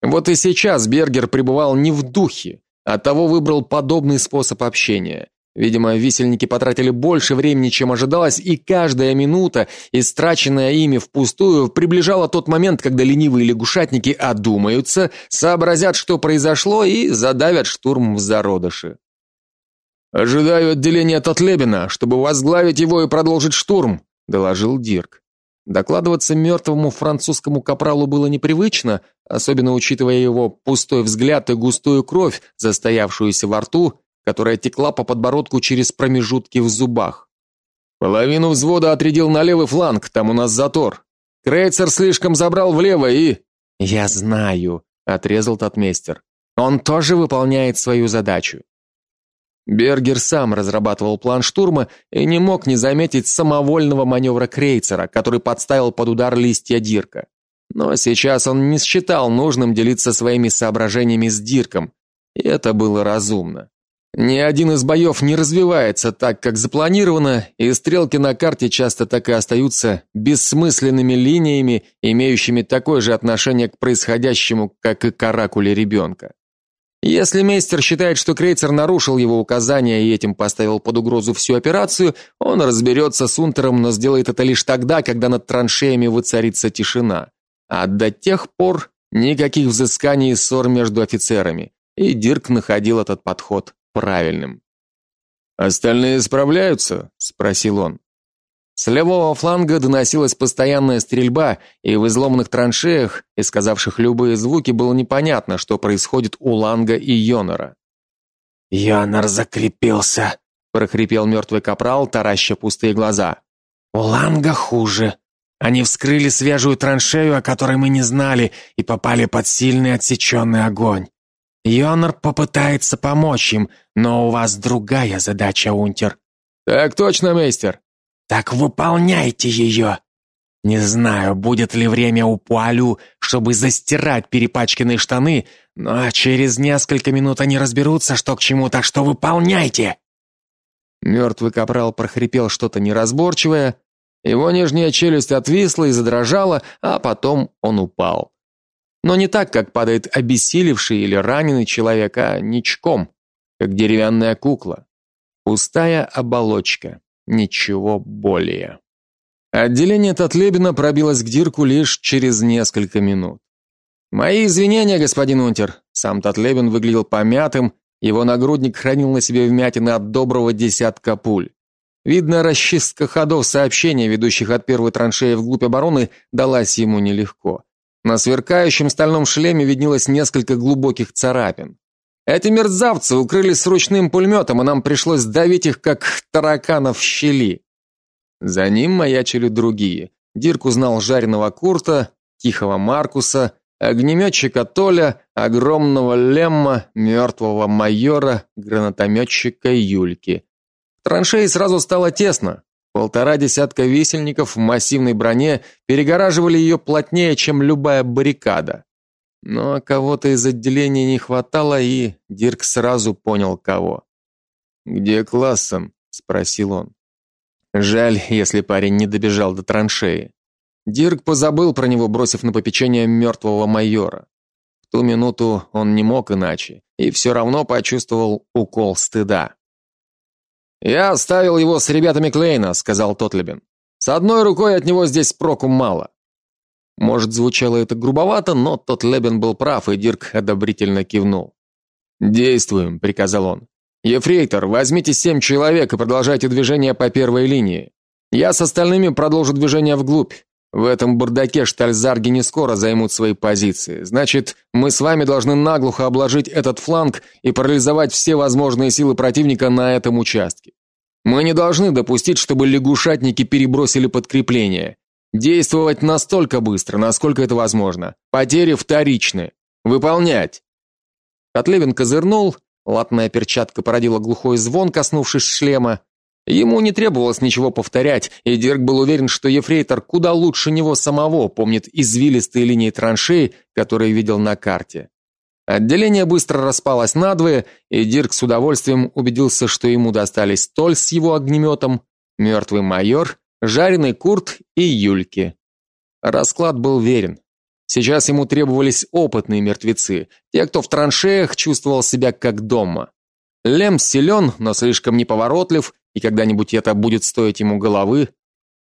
Вот и сейчас Бергер пребывал не в духе, оттого выбрал подобный способ общения. Видимо, висельники потратили больше времени, чем ожидалось, и каждая минута, истраченная ими впустую, приближала тот момент, когда ленивые лягушатники одумаются, сообразят, что произошло, и задавят штурм в зародыши. Ожидаю отделения Татлебина, чтобы возглавить его и продолжить штурм, доложил Дирк. Докладываться мертвому французскому капралу было непривычно, особенно учитывая его пустой взгляд и густую кровь, застоявшуюся во рту которая текла по подбородку через промежутки в зубах. Половину взвода отрядил на левый фланг, там у нас затор. Крейцер слишком забрал влево и Я знаю, отрезал татмейстер. Он тоже выполняет свою задачу. Бергер сам разрабатывал план штурма и не мог не заметить самовольного маневра Крейцера, который подставил под удар листья Дирка. Но сейчас он не считал нужным делиться своими соображениями с Дирком, и это было разумно. Ни один из боев не развивается так, как запланировано, и стрелки на карте часто так и остаются бессмысленными линиями, имеющими такое же отношение к происходящему, как и каракули ребенка. Если мейстер считает, что крейцер нарушил его указания и этим поставил под угрозу всю операцию, он разберется с Унтером, но сделает это лишь тогда, когда над траншеями воцарится тишина. А до тех пор никаких взысканий и ссор между офицерами. И Дирк находил этот подход правильным. Остальные справляются, спросил он. С левого фланга доносилась постоянная стрельба, и в изломанных траншеях, исказавших любые звуки, было непонятно, что происходит у Ланга и Йонора. «Йонор закрепился», — прохрипел мертвый капрал, тараща пустые глаза. «У Ланга хуже. Они вскрыли свежую траншею, о которой мы не знали, и попали под сильный отсеченный огонь. Йонар попытается помочь им, но у вас другая задача, Унтер. Так точно, мейстер. Так выполняйте ее. Не знаю, будет ли время у Пуалю, чтобы застирать перепачканные штаны, но через несколько минут они разберутся, что к чему, так что выполняйте. Мертвый капрал прохрипел что-то неразборчивое, его нижняя челюсть отвисла и задрожала, а потом он упал. Но не так, как падает обессилевший или раненый человек, а ничком, как деревянная кукла. Пустая оболочка, ничего более. Отделение Татлебина пробилось к Дирку лишь через несколько минут. Мои извинения, господин Унтер. Сам Татлебин выглядел помятым, его нагрудник хранил на себе вмятины от доброго десятка пуль. Видно, расчистка ходов сообщения, ведущих от первой траншеи вглубь обороны, далась ему нелегко. На сверкающем стальном шлеме виднелось несколько глубоких царапин. Эти мерзавцы укрылись с ручным пулеметом, и нам пришлось давить их как тараканов в щели. За ним маячили другие. Дирк узнал жареного Курта, тихого Маркуса, огнеметчика Толя, огромного Лемма, мертвого майора, гранатометчика Юльки. В траншеи сразу стало тесно. Полтора десятка висельников в массивной броне перегораживали ее плотнее, чем любая баррикада. Но кого-то из отделения не хватало, и Дирк сразу понял кого. "Где Классон?" спросил он. Жаль, если парень не добежал до траншеи. Дирк позабыл про него, бросив на попечение мертвого майора. В ту минуту он не мог иначе и все равно почувствовал укол стыда. Я оставил его с ребятами Клейна, сказал Тотлебен. С одной рукой от него здесь проку мало. Может, звучало это грубовато, но Тотлебен был прав, и Дирк одобрительно кивнул. "Действуем", приказал он. "Ефрейтор, возьмите семь человек и продолжайте движение по первой линии. Я с остальными продолжу движение вглубь. В этом бардаке штальзарги не скоро займут свои позиции. Значит, мы с вами должны наглухо обложить этот фланг и парализовать все возможные силы противника на этом участке. Мы не должны допустить, чтобы лягушатники перебросили подкрепление. Действовать настолько быстро, насколько это возможно. Потери вторичны. Выполнять. Котлевин козырнул, латная перчатка породила глухой звон, коснувшись шлема. Ему не требовалось ничего повторять, и Дирк был уверен, что ефрейтор куда лучше него самого помнит извилистые линии траншей, которые видел на карте. Отделение быстро распалось надвое, и Дирк с удовольствием убедился, что ему достались Толь с его огнеметом, мертвый майор, жареный Курт и Юльки. Расклад был верен. Сейчас ему требовались опытные мертвецы, те, кто в траншеях чувствовал себя как дома. Лем силен, но слишком неповоротлив, и когда-нибудь это будет стоить ему головы.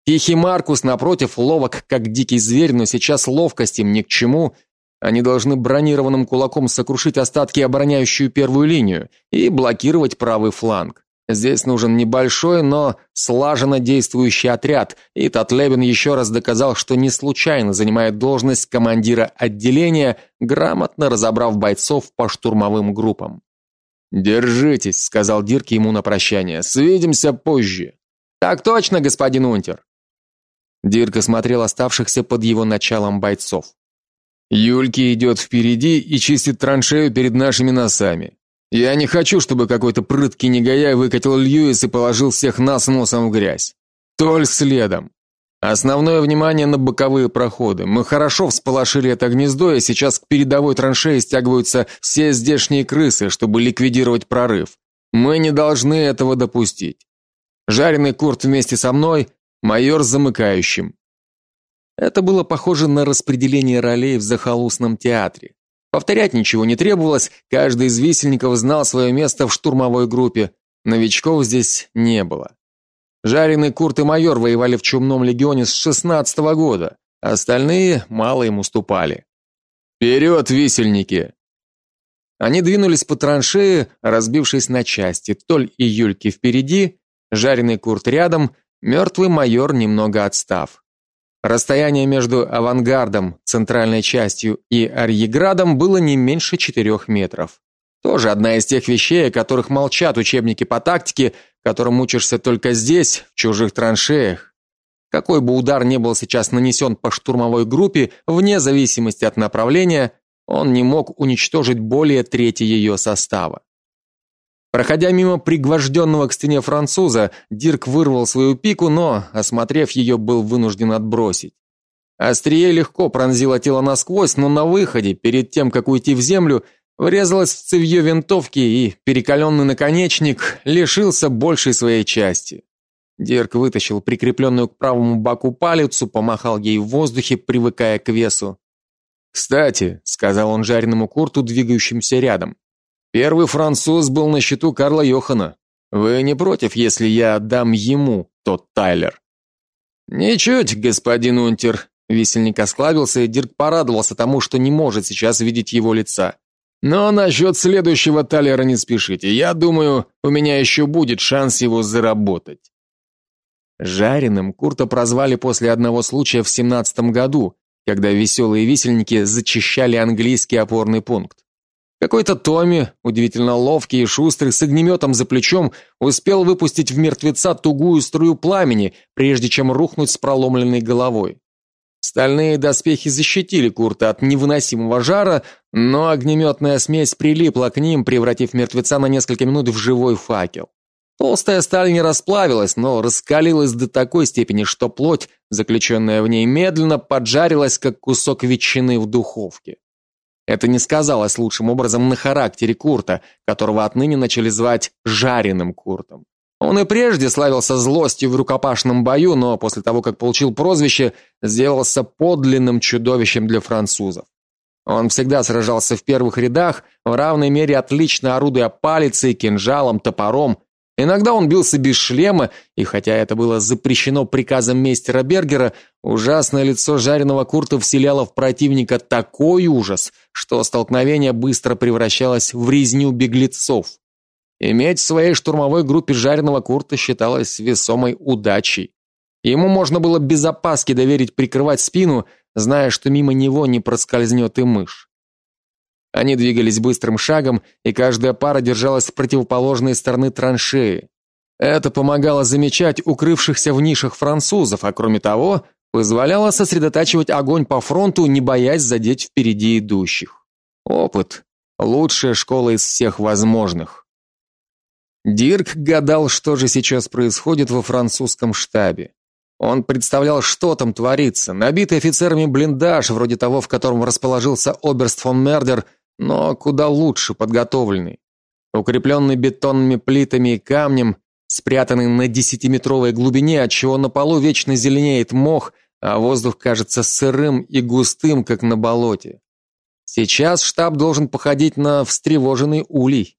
Тихий Маркус напротив ловок, как дикий зверь, но сейчас ловкость им ни к чему. Они должны бронированным кулаком сокрушить остатки обороняющую первую линию и блокировать правый фланг. Здесь нужен небольшой, но слаженно действующий отряд, и Татлебин еще раз доказал, что не случайно занимает должность командира отделения, грамотно разобрав бойцов по штурмовым группам. Держитесь, сказал Дирк ему на прощание. Свидимся позже. Так точно, господин Унтер. Дирк осмотрел оставшихся под его началом бойцов. Юльки идет впереди и чистит траншею перед нашими носами. Я не хочу, чтобы какой-то прыткий негодяй выкатил Льюис и положил всех нас носом в грязь. Толь следом. Основное внимание на боковые проходы. Мы хорошо всполошили это гнездо, и сейчас к передовой траншее стягиваются все здешние крысы, чтобы ликвидировать прорыв. Мы не должны этого допустить. Жареный Курт вместе со мной, майор замыкающим. Это было похоже на распределение ролей в захолустном театре. Повторять ничего не требовалось, каждый из висельников знал свое место в штурмовой группе. Новичков здесь не было. Жареный Курт и майор воевали в Чумном легионе с шестнадцатого года, остальные мало им уступали. «Вперед, висельники!» Они двинулись по траншее, разбившись на части. Толь и Юльки впереди, жареный Курт рядом, мертвый майор немного отстав. Расстояние между авангардом, центральной частью и арьеградом было не меньше четырех метров. Тоже одна из тех вещей, о которых молчат учебники по тактике, которым учишься только здесь, в чужих траншеях. Какой бы удар ни был сейчас нанесен по штурмовой группе, вне зависимости от направления, он не мог уничтожить более трети ее состава. Проходя мимо пригвожденного к стене француза, Дирк вырвал свою пику, но, осмотрев ее, был вынужден отбросить. Острие легко пронзило тело насквозь, но на выходе, перед тем как уйти в землю, врезалась в цевьё винтовки, и перекаленный наконечник лишился большей своей части. Дирк вытащил прикрепленную к правому боку палицу, помахал ей в воздухе, привыкая к весу. "Кстати", сказал он жареному Курту, двигающимся рядом. "Первый француз был на счету Карла Йохана. Вы не против, если я отдам ему тот Тайлер?" "Ничуть, господин Унтер", висельник осклабился, и Дирк порадовался тому, что не может сейчас видеть его лица. Но насчет следующего талера не спешите. Я думаю, у меня еще будет шанс его заработать. Жареным Курта прозвали после одного случая в семнадцатом году, когда веселые висельники зачищали английский опорный пункт. Какой-то Томми, удивительно ловкий и шустрый, с огнеметом за плечом, успел выпустить в мертвеца тугую струю пламени, прежде чем рухнуть с проломленной головой. Стальные доспехи защитили Курта от невыносимого жара, но огнеметная смесь прилипла к ним, превратив мертвеца на несколько минут в живой факел. Толстая сталь не расплавилась, но раскалилась до такой степени, что плоть, заключенная в ней, медленно поджарилась, как кусок ветчины в духовке. Это не сказалось лучшим образом на характере Курта, которого отныне начали звать жареным Куртом. Он и прежде славился злостью в рукопашном бою, но после того, как получил прозвище, сделался подлинным чудовищем для французов. Он всегда сражался в первых рядах, в равной мере отлично орудуя палицей, кинжалом, топором. Иногда он бился без шлема, и хотя это было запрещено приказом мейстера Бергера, ужасное лицо жареного Курта вселяло в противника такой ужас, что столкновение быстро превращалось в резню беглецов. Иметь в своей штурмовой группе жареного Курта считалось весомой удачей. Ему можно было без опаски доверить прикрывать спину, зная, что мимо него не проскользнет и мышь. Они двигались быстрым шагом, и каждая пара держалась с противоположной стороны траншеи. Это помогало замечать укрывшихся в нишах французов, а кроме того, позволяло сосредотачивать огонь по фронту, не боясь задеть впереди идущих. Опыт лучшая школа из всех возможных. Дирк гадал, что же сейчас происходит во французском штабе. Он представлял, что там творится. Набитый офицерами блиндаж, вроде того, в котором расположился оберст фон Мердер, но куда лучше подготовленный. Укрепленный бетонными плитами и камнем, спрятанный на десятиметровой глубине, отчего на полу вечно зеленеет мох, а воздух кажется сырым и густым, как на болоте. Сейчас штаб должен походить на встревоженный улей.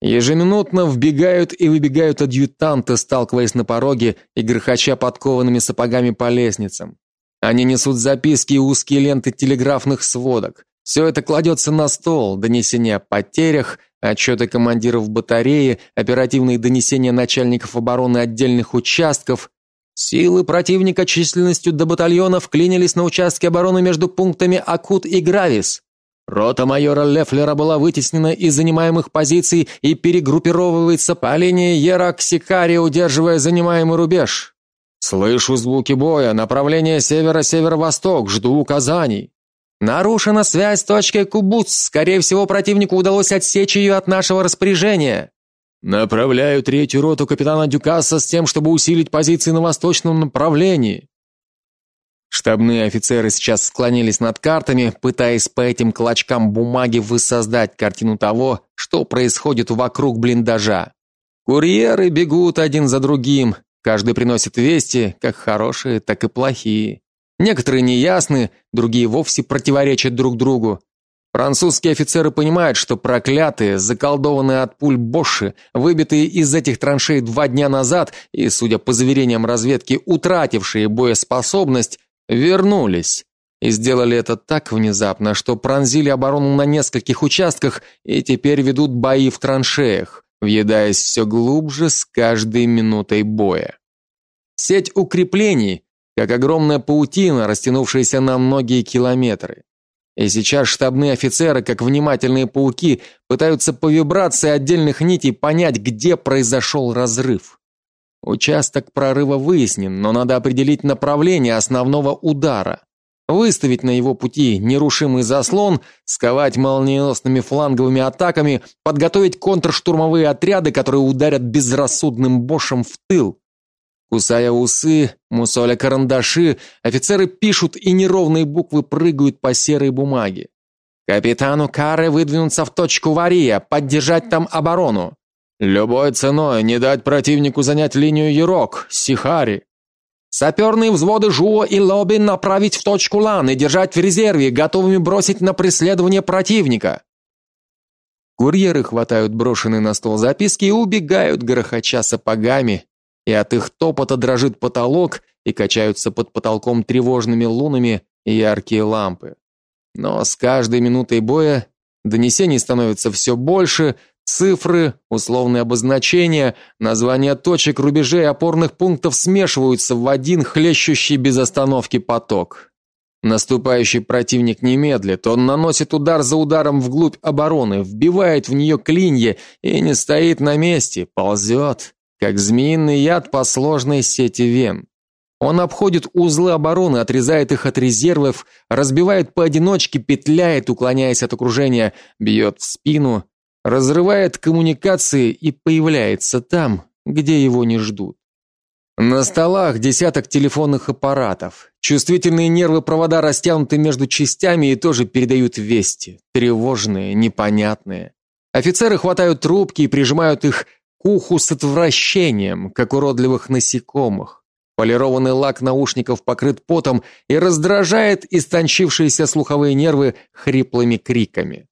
Ежеминутно вбегают и выбегают адъютанты, сталкиваясь на пороге и грохоча подкованными сапогами по лестницам. Они несут записки и узкие ленты телеграфных сводок. Все это кладется на стол: донесения о потерях, отчеты командиров батареи, оперативные донесения начальников обороны отдельных участков. Силы противника численностью до батальона вклинились на участке обороны между пунктами Акут и Гравис. Рота майора Лефлера была вытеснена из занимаемых позиций и перегруппировывается по линии Ерак-Сикари, удерживая занимаемый рубеж. Слышу звуки боя, направление северо-северо-восток, жду указаний. Нарушена связь с точкой Кубуц. Скорее всего, противнику удалось отсечь ее от нашего распоряжения. Направляю третью роту капитана Дюкаса с тем, чтобы усилить позиции на восточном направлении. Штабные офицеры сейчас склонились над картами, пытаясь по этим клочкам бумаги воссоздать картину того, что происходит вокруг блиндажа. Курьеры бегут один за другим, каждый приносит вести, как хорошие, так и плохие. Некоторые неясны, другие вовсе противоречат друг другу. Французские офицеры понимают, что проклятые, заколдованные от пуль Боши, выбитые из этих траншей два дня назад и, судя по заверениям разведки, утратившие боеспособность, вернулись и сделали это так внезапно, что пронзили оборону на нескольких участках и теперь ведут бои в траншеях, въедаясь все глубже с каждой минутой боя. Сеть укреплений, как огромная паутина, растянувшаяся на многие километры. И сейчас штабные офицеры, как внимательные пауки, пытаются по вибрации отдельных нитей понять, где произошел разрыв. Участок прорыва выяснен, но надо определить направление основного удара. Выставить на его пути нерушимый заслон, сковать молниеносными фланговыми атаками, подготовить контрштурмовые отряды, которые ударят безрассудным бошем в тыл. Кусая усы, мусоля карандаши, офицеры пишут и неровные буквы прыгают по серой бумаге. Капитану Каре выдвинуться в точку Вария, поддержать там оборону. Любой ценой не дать противнику занять линию Ерок, Сихари. Саперные взводы Жуо и Лоби направить в точку Лан и держать в резерве, готовыми бросить на преследование противника. Курьеры хватают брошенные на стол записки и убегают, грохоча сапогами, и от их топота дрожит потолок, и качаются под потолком тревожными лунами яркие лампы. Но с каждой минутой боя Донесений становится все больше, цифры, условные обозначения, названия точек, рубежей опорных пунктов смешиваются в один хлещущий без остановки поток. Наступающий противник не медлит, он наносит удар за ударом вглубь обороны, вбивает в нее клинья и не стоит на месте, ползет, как змеиный яд по сложной сети вен. Он обходит узлы обороны, отрезает их от резервов, разбивает поодиночке, петляет, уклоняясь от окружения, бьет в спину, разрывает коммуникации и появляется там, где его не ждут. На столах десяток телефонных аппаратов. Чувствительные нервы провода растянуты между частями и тоже передают вести, тревожные, непонятные. Офицеры хватают трубки и прижимают их к уху с отвращением, как уродливых насекомых. Полированный лак наушников покрыт потом и раздражает истончившиеся слуховые нервы хриплыми криками.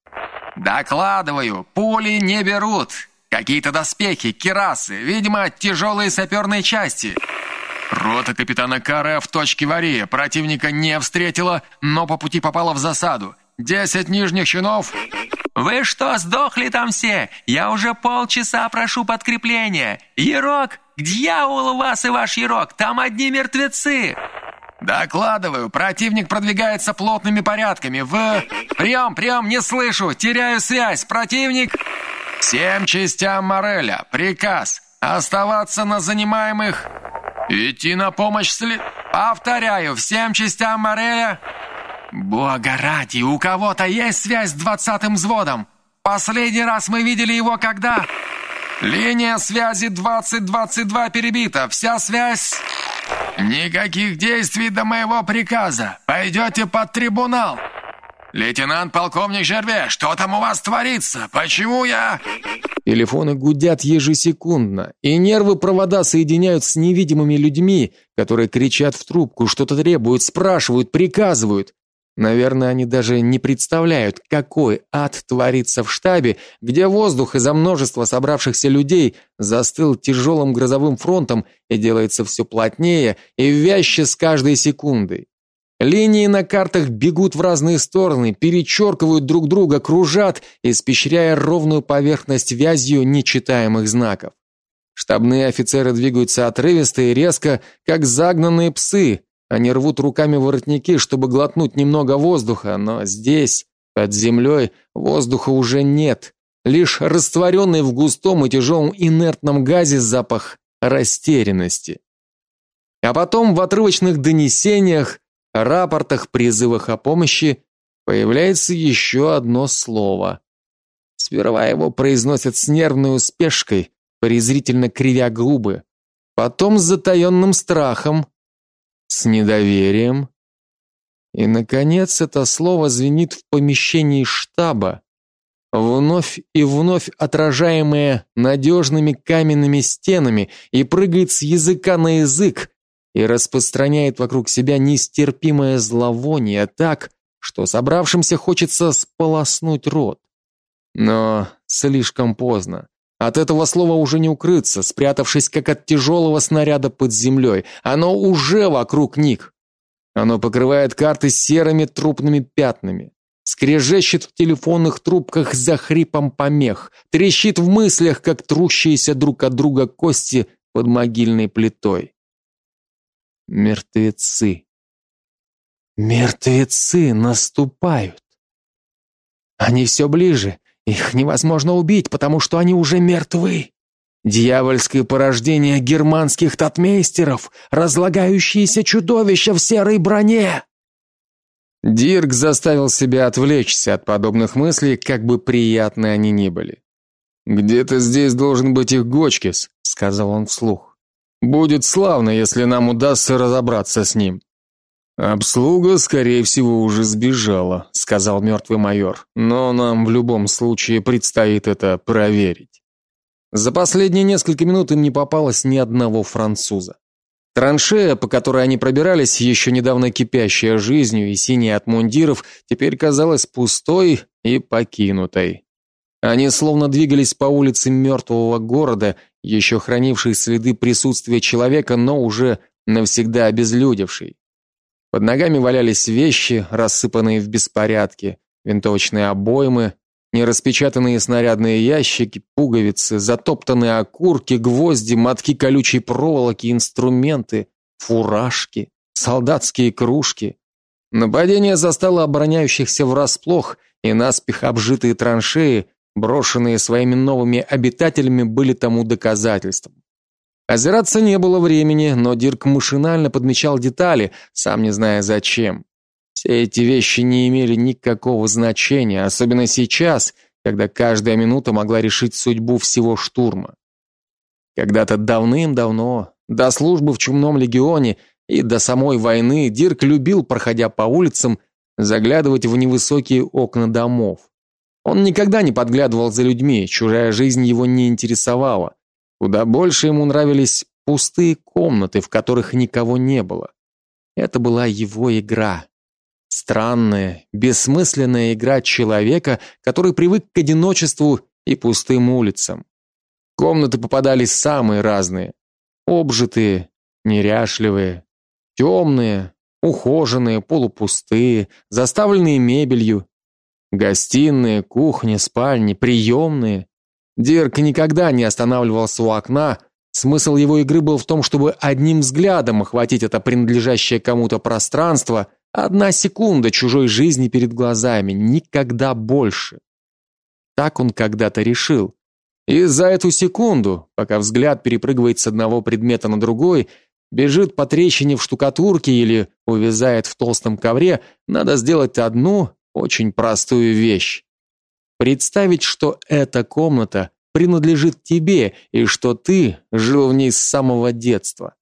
Докладываю, пули не берут. Какие-то доспехи, кирасы, видимо, тяжелые саперные части. Рота капитана Каре в точке вария. Противника не встретила, но по пути попала в засаду. Десять нижних чинов. Вы что, сдохли там все? Я уже полчаса прошу подкрепления. Ерок, к дьяволу вас и ваш Ерок, там одни мертвецы. Докладываю, противник продвигается плотными порядками. В Прием, прием, не слышу, теряю связь. Противник Всем частям Мореля приказ оставаться на занимаемых идти на помощь сли... Повторяю, всем частям Мореля Бога ради, у кого-то есть связь с двадцатым взводом? Последний раз мы видели его когда? Линия связи 2022 перебита. Вся связь Никаких действий до моего приказа. Пойдете под трибунал. Лейтенант полковник Жерве, что там у вас творится? Почему я Телефоны гудят ежесекундно, и нервы провода соединяют с невидимыми людьми, которые кричат в трубку, что-то требуют, спрашивают, приказывают. Наверное, они даже не представляют, какой ад творится в штабе, где воздух из-за множества собравшихся людей застыл тяжелым грозовым фронтом и делается все плотнее и вяще с каждой секундой. Линии на картах бегут в разные стороны, перечеркивают друг друга, кружат, испещряя ровную поверхность вязью нечитаемых знаков. Штабные офицеры двигаются отрывисто и резко, как загнанные псы, они рвут руками воротники, чтобы глотнуть немного воздуха, но здесь, под землей, воздуха уже нет. Лишь растворенный в густом и тяжелом инертном газе запах растерянности. А потом в отрывочных донесениях, рапортах, призывах о помощи появляется еще одно слово. Сперва его произносят с нервной успешкой, презрительно кривя губы, потом с затаенным страхом, с недоверием. И наконец это слово звенит в помещении штаба, вновь и вновь отражаемое надежными каменными стенами и прыгает с языка на язык и распространяет вокруг себя нестерпимое зловоние так, что собравшимся хочется сполоснуть рот. Но слишком поздно. От этого слова уже не укрыться, спрятавшись как от тяжелого снаряда под землей. Оно уже вокруг них. Оно покрывает карты серыми трупными пятнами, скрежещет в телефонных трубках за хрипом помех, трещит в мыслях, как трущиеся друг от друга кости под могильной плитой. Мертвецы. Мертвецы наступают. Они все ближе, их невозможно убить, потому что они уже мертвы. Дьявольское порождение германских татмейстеров, разлагающиеся чудовища в серой броне. Дирк заставил себя отвлечься от подобных мыслей, как бы приятны они ни были. Где-то здесь должен быть их Гочкис, сказал он вслух. Будет славно, если нам удастся разобраться с ним. Обслуга, скорее всего, уже сбежала, сказал мертвый майор. Но нам в любом случае предстоит это проверить. За последние несколько минут им не попалось ни одного француза. Траншея, по которой они пробирались, еще недавно кипящая жизнью и синяя от мундиров, теперь казалась пустой и покинутой. Они словно двигались по улицам мертвого города, еще хранившей следы присутствия человека, но уже навсегда обезлюдевший. Под ногами валялись вещи, рассыпанные в беспорядке, винтовочные обоймы, нераспечатанные снарядные ящики, пуговицы, затоптанные окурки, гвозди, мотки колючей проволоки, инструменты, фуражки, солдатские кружки. Нападение застало обороняющихся врасплох, и наспех обжитые траншеи, брошенные своими новыми обитателями, были тому доказательством. Озираться не было времени, но Дирк машинально подмечал детали, сам не зная зачем. Все эти вещи не имели никакого значения, особенно сейчас, когда каждая минута могла решить судьбу всего штурма. Когда-то давным-давно, до службы в чумном легионе и до самой войны, Дирк любил, проходя по улицам, заглядывать в невысокие окна домов. Он никогда не подглядывал за людьми, чужая жизнь его не интересовала. Куда больше ему нравились пустые комнаты, в которых никого не было. Это была его игра. Странная, бессмысленная игра человека, который привык к одиночеству и пустым улицам. Комнаты попадались самые разные: обжитые, неряшливые, темные, ухоженные, полупустые, заставленные мебелью, гостиные, кухни, спальни, приемные. Дирк никогда не останавливался у окна. Смысл его игры был в том, чтобы одним взглядом охватить это принадлежащее кому-то пространство, Одна секунда чужой жизни перед глазами, никогда больше. Так он когда-то решил. И за эту секунду, пока взгляд перепрыгивает с одного предмета на другой, бежит по трещине в штукатурке или увязает в толстом ковре, надо сделать одну очень простую вещь. Представить, что эта комната принадлежит тебе и что ты жил в ней с самого детства.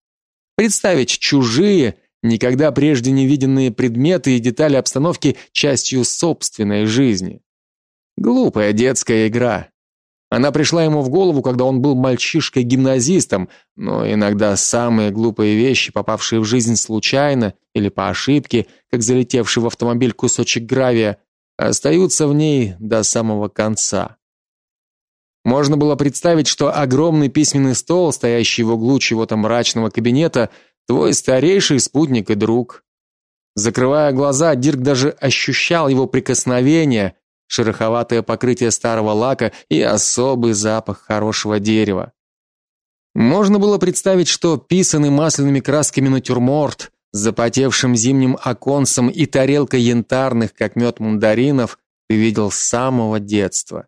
Представить чужие никогда прежде не виденные предметы и детали обстановки частью собственной жизни. Глупая детская игра. Она пришла ему в голову, когда он был мальчишкой-гимназистом, но иногда самые глупые вещи, попавшие в жизнь случайно или по ошибке, как залетевший в автомобиль кусочек гравия, остаются в ней до самого конца. Можно было представить, что огромный письменный стол, стоящий в углу чего-то мрачного кабинета, Твой старейший спутник и друг. Закрывая глаза, Дирк даже ощущал его прикосновение, шероховатое покрытие старого лака и особый запах хорошего дерева. Можно было представить, что писанный масляными красками натюрморт запотевшим зимним оконцем и тарелкой янтарных, как мед мандаринов, ты видел с самого детства.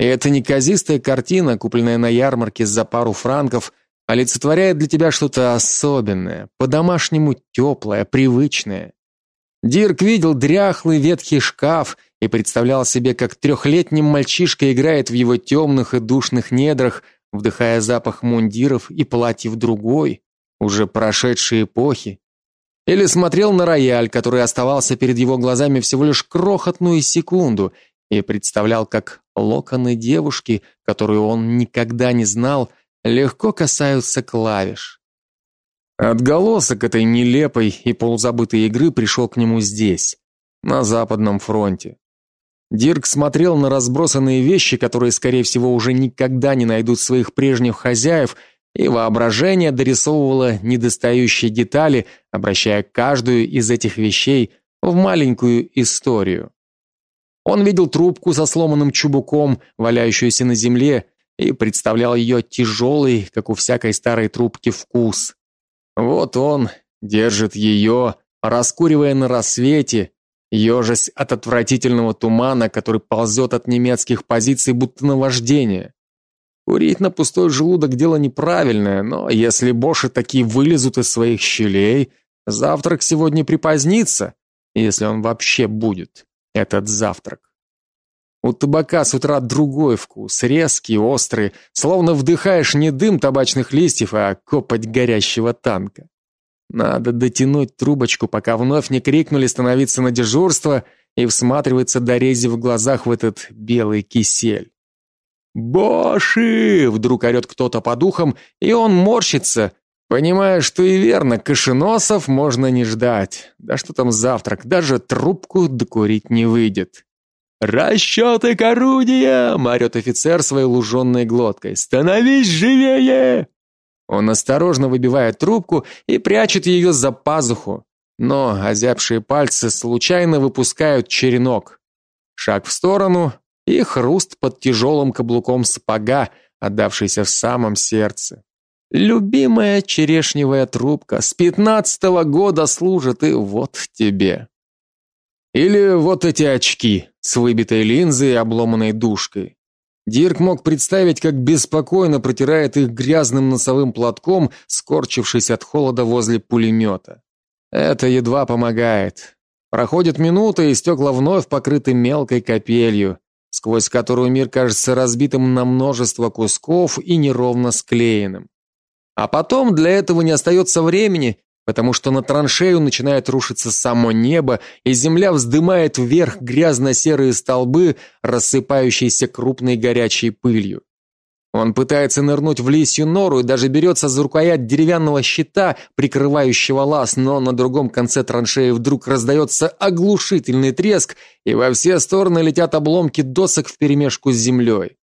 И это неказистая картина, купленная на ярмарке за пару франков, олицетворяет для тебя что-то особенное, по-домашнему теплое, привычное. Дирк видел дряхлый ветхий шкаф и представлял себе, как трехлетний мальчишка играет в его темных и душных недрах, вдыхая запах мундиров и платьев другой, уже прошедшей эпохи. Или смотрел на рояль, который оставался перед его глазами всего лишь крохотную секунду, и представлял, как локоны девушки, которую он никогда не знал, легко касаются клавиш. Отголосок этой нелепой и полузабытой игры пришел к нему здесь, на западном фронте. Дирк смотрел на разбросанные вещи, которые, скорее всего, уже никогда не найдут своих прежних хозяев, и воображение дорисовывало недостающие детали, обращая каждую из этих вещей в маленькую историю. Он видел трубку со сломанным чубуком, валяющуюся на земле, и представлял ее тяжелый, как у всякой старой трубки, вкус. Вот он держит ее, раскуривая на рассвете, ежась от отвратительного тумана, который ползет от немецких позиций будто наваждение. Курить на пустой желудок дело неправильное, но если боши такие вылезут из своих щелей, завтрак сегодня припозднится, если он вообще будет, этот завтрак. У табака с утра другой вкус, резкий, острый, словно вдыхаешь не дым табачных листьев, а копоть горящего танка. Надо дотянуть трубочку, пока вновь не крикнули становиться на дежурство и всматриваться до рези в глазах в этот белый кисель. «Боши!» — вдруг орет кто-то по духам, и он морщится, понимая, что и верно, кашеносов можно не ждать. Да что там завтрак, даже трубку докурить не выйдет. «Расчеты к орудиям!» — орет офицер своей луженной глоткой. «Становись живее!» Он осторожно выбивает трубку и прячет ее за пазуху, но озябшие пальцы случайно выпускают черенок. Шаг в сторону, и хруст под тяжелым каблуком сапога, отдавшийся в самом сердце. Любимая черешневая трубка с пятнадцатого года служит и вот тебе. Или вот эти очки с выбитой линзой и обломанной дужкой. Дирк мог представить, как беспокойно протирает их грязным носовым платком, скорчившись от холода возле пулемета. Это едва помогает. Проходит минута, и стекла вновь покрыты мелкой капелью, сквозь которую мир кажется разбитым на множество кусков и неровно склеенным. А потом для этого не остается времени, потому что на траншею начинает рушиться само небо, и земля вздымает вверх грязно-серые столбы, рассыпающиеся крупной горячей пылью. Он пытается нырнуть в лисью нору и даже берется за рукоять деревянного щита, прикрывающего лаз, но на другом конце траншеи вдруг раздается оглушительный треск, и во все стороны летят обломки досок вперемешку с землей.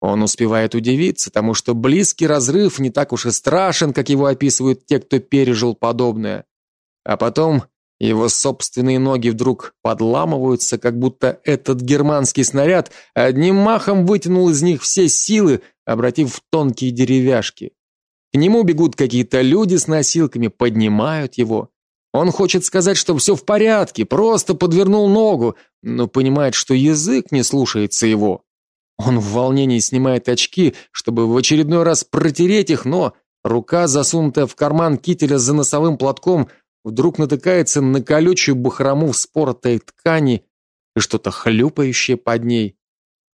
Он успевает удивиться тому, что близкий разрыв не так уж и страшен, как его описывают те, кто пережил подобное. А потом его собственные ноги вдруг подламываются, как будто этот германский снаряд одним махом вытянул из них все силы, обратив в тонкие деревяшки. К нему бегут какие-то люди с носилками, поднимают его. Он хочет сказать, что все в порядке, просто подвернул ногу, но понимает, что язык не слушается его. Он в волнении снимает очки, чтобы в очередной раз протереть их, но рука, засунутая в карман кителя за носовым платком, вдруг натыкается на колючую бахрому вспоротой ткани и что-то хлюпающее под ней.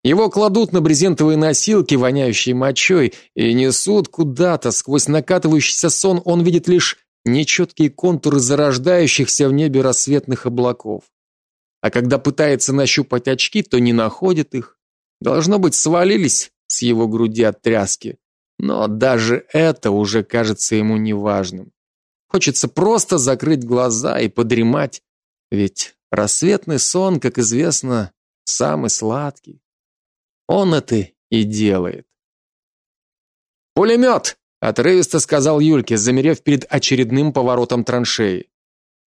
Его кладут на брезентовые носилки, воняющие мочой, и несут куда-то. Сквозь накатывающийся сон он видит лишь нечеткие контуры зарождающихся в небе рассветных облаков. А когда пытается нащупать очки, то не находит их. Должно быть, свалились с его груди от тряски. Но даже это уже кажется ему неважным. Хочется просто закрыть глаза и подремать, ведь рассветный сон, как известно, самый сладкий. Он это и делает. «Пулемет!» — отрывисто сказал Юльке, замерев перед очередным поворотом траншеи.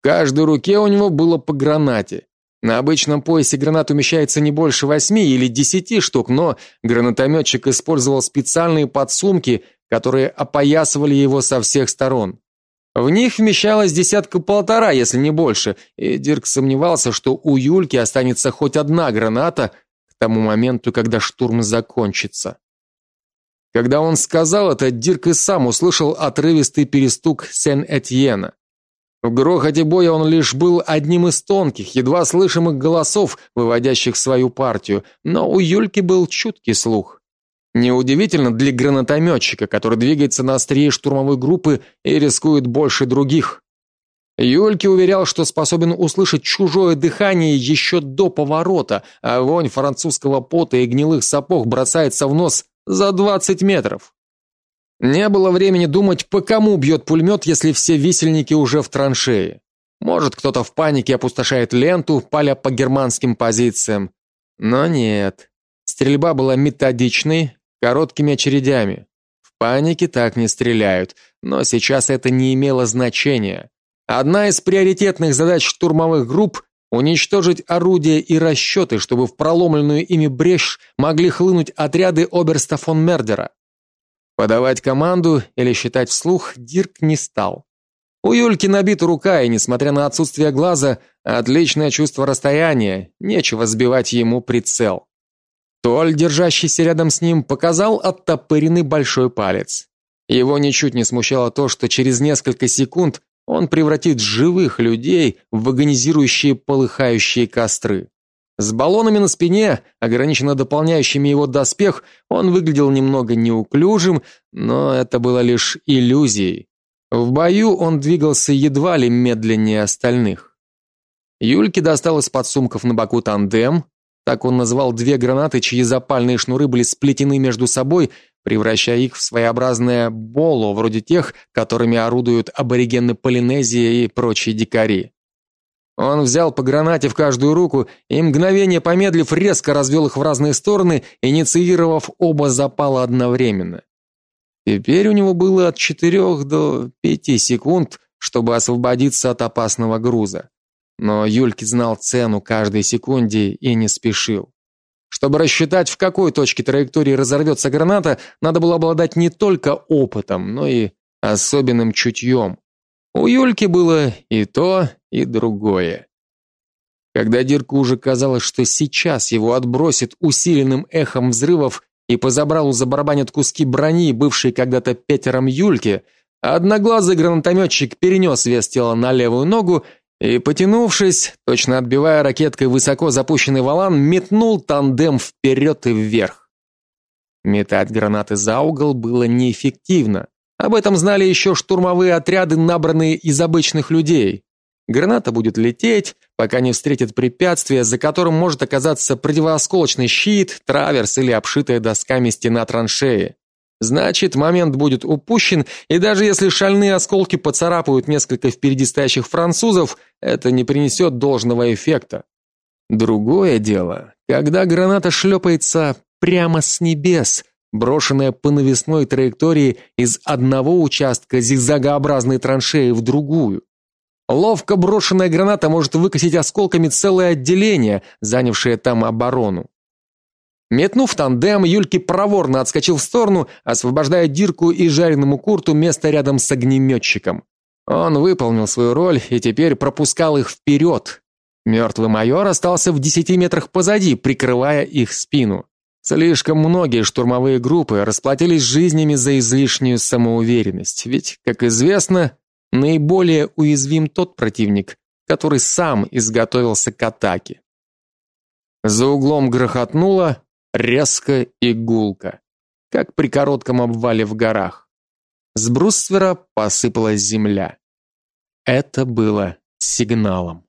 В каждой руке у него было по гранате. На обычном поясе гранат умещается не больше восьми или десяти штук, но гранатометчик использовал специальные подсумки, которые опоясывали его со всех сторон. В них вмещалось десятка-полтора, если не больше, и Дирк сомневался, что у Юльки останется хоть одна граната к тому моменту, когда штурм закончится. Когда он сказал это, Дирк и сам услышал отрывистый перестук Сен-Этьена. В грохоте боя он лишь был одним из тонких, едва слышимых голосов, выводящих свою партию, но у Юльки был чуткий слух. Неудивительно для гранатометчика, который двигается на острие штурмовой группы и рискует больше других. Юльки уверял, что способен услышать чужое дыхание еще до поворота, а вонь французского пота и гнилых сапог бросается в нос за 20 метров. Не было времени думать, по кому бьет пулемет, если все висельники уже в траншее. Может, кто-то в панике опустошает ленту, паля по германским позициям. Но нет. Стрельба была методичной, короткими очередями. В панике так не стреляют, но сейчас это не имело значения. Одна из приоритетных задач штурмовых групп уничтожить орудия и расчеты, чтобы в проломленную ими брешь могли хлынуть отряды оберста фон Мердера. Подавать команду или считать вслух Дирк не стал. У Юльки набита рука, и несмотря на отсутствие глаза, отличное чувство расстояния, нечего сбивать ему прицел. Толь, держащийся рядом с ним, показал оттопыренный большой палец. Его ничуть не смущало то, что через несколько секунд он превратит живых людей в агонизирующие полыхающие костры. С баллонами на спине, ограниченно дополняющими его доспех, он выглядел немного неуклюжим, но это было лишь иллюзией. В бою он двигался едва ли медленнее остальных. Юльке достал из подсумков на боку тандем, так он назвал две гранаты, чьи запальные шнуры были сплетены между собой, превращая их в своеобразное боло, вроде тех, которыми орудуют аборигены Полинезии и прочие дикари. Он взял по гранате в каждую руку и мгновение помедлив резко развел их в разные стороны, инициировав оба запала одновременно. Теперь у него было от четырех до пяти секунд, чтобы освободиться от опасного груза. Но Юльки знал цену каждой секунде и не спешил. Чтобы рассчитать, в какой точке траектории разорвется граната, надо было обладать не только опытом, но и особенным чутьем. У Юльки было и то, и другое. Когда Дирку уже казалось, что сейчас его отбросит усиленным эхом взрывов и по забралу забарабанят куски брони, бывшие когда-то пятером Юльки, одноглазый гранатометчик перенес вес тела на левую ногу и, потянувшись, точно отбивая ракеткой высоко запущенный валан, метнул тандем вперед и вверх. Метать гранаты за угол было неэффективно. Об этом знали еще штурмовые отряды, набранные из обычных людей. Граната будет лететь, пока не встретит препятствие, за которым может оказаться противоосколочный щит, траверс или обшитая досками стена траншеи. Значит, момент будет упущен, и даже если шальные осколки поцарапают несколько впереди стоящих французов, это не принесет должного эффекта. Другое дело, когда граната шлепается прямо с небес, брошенная по навесной траектории из одного участка зигзагообразной траншеи в другую. Ловко брошенная граната может выкосить осколками целое отделение, занявшее там оборону. Метнув тандем, Юльки проворно отскочил в сторону, освобождая Дирку и жареному Курту место рядом с огнеметчиком. Он выполнил свою роль и теперь пропускал их вперед. Мертвый майор остался в десяти метрах позади, прикрывая их спину. Слишком многие штурмовые группы расплатились жизнями за излишнюю самоуверенность, ведь, как известно, наиболее уязвим тот противник, который сам изготовился к атаке. За углом грохотнуло, резко и гулко, как при коротком обвале в горах. С бруствера посыпалась земля. Это было сигналом.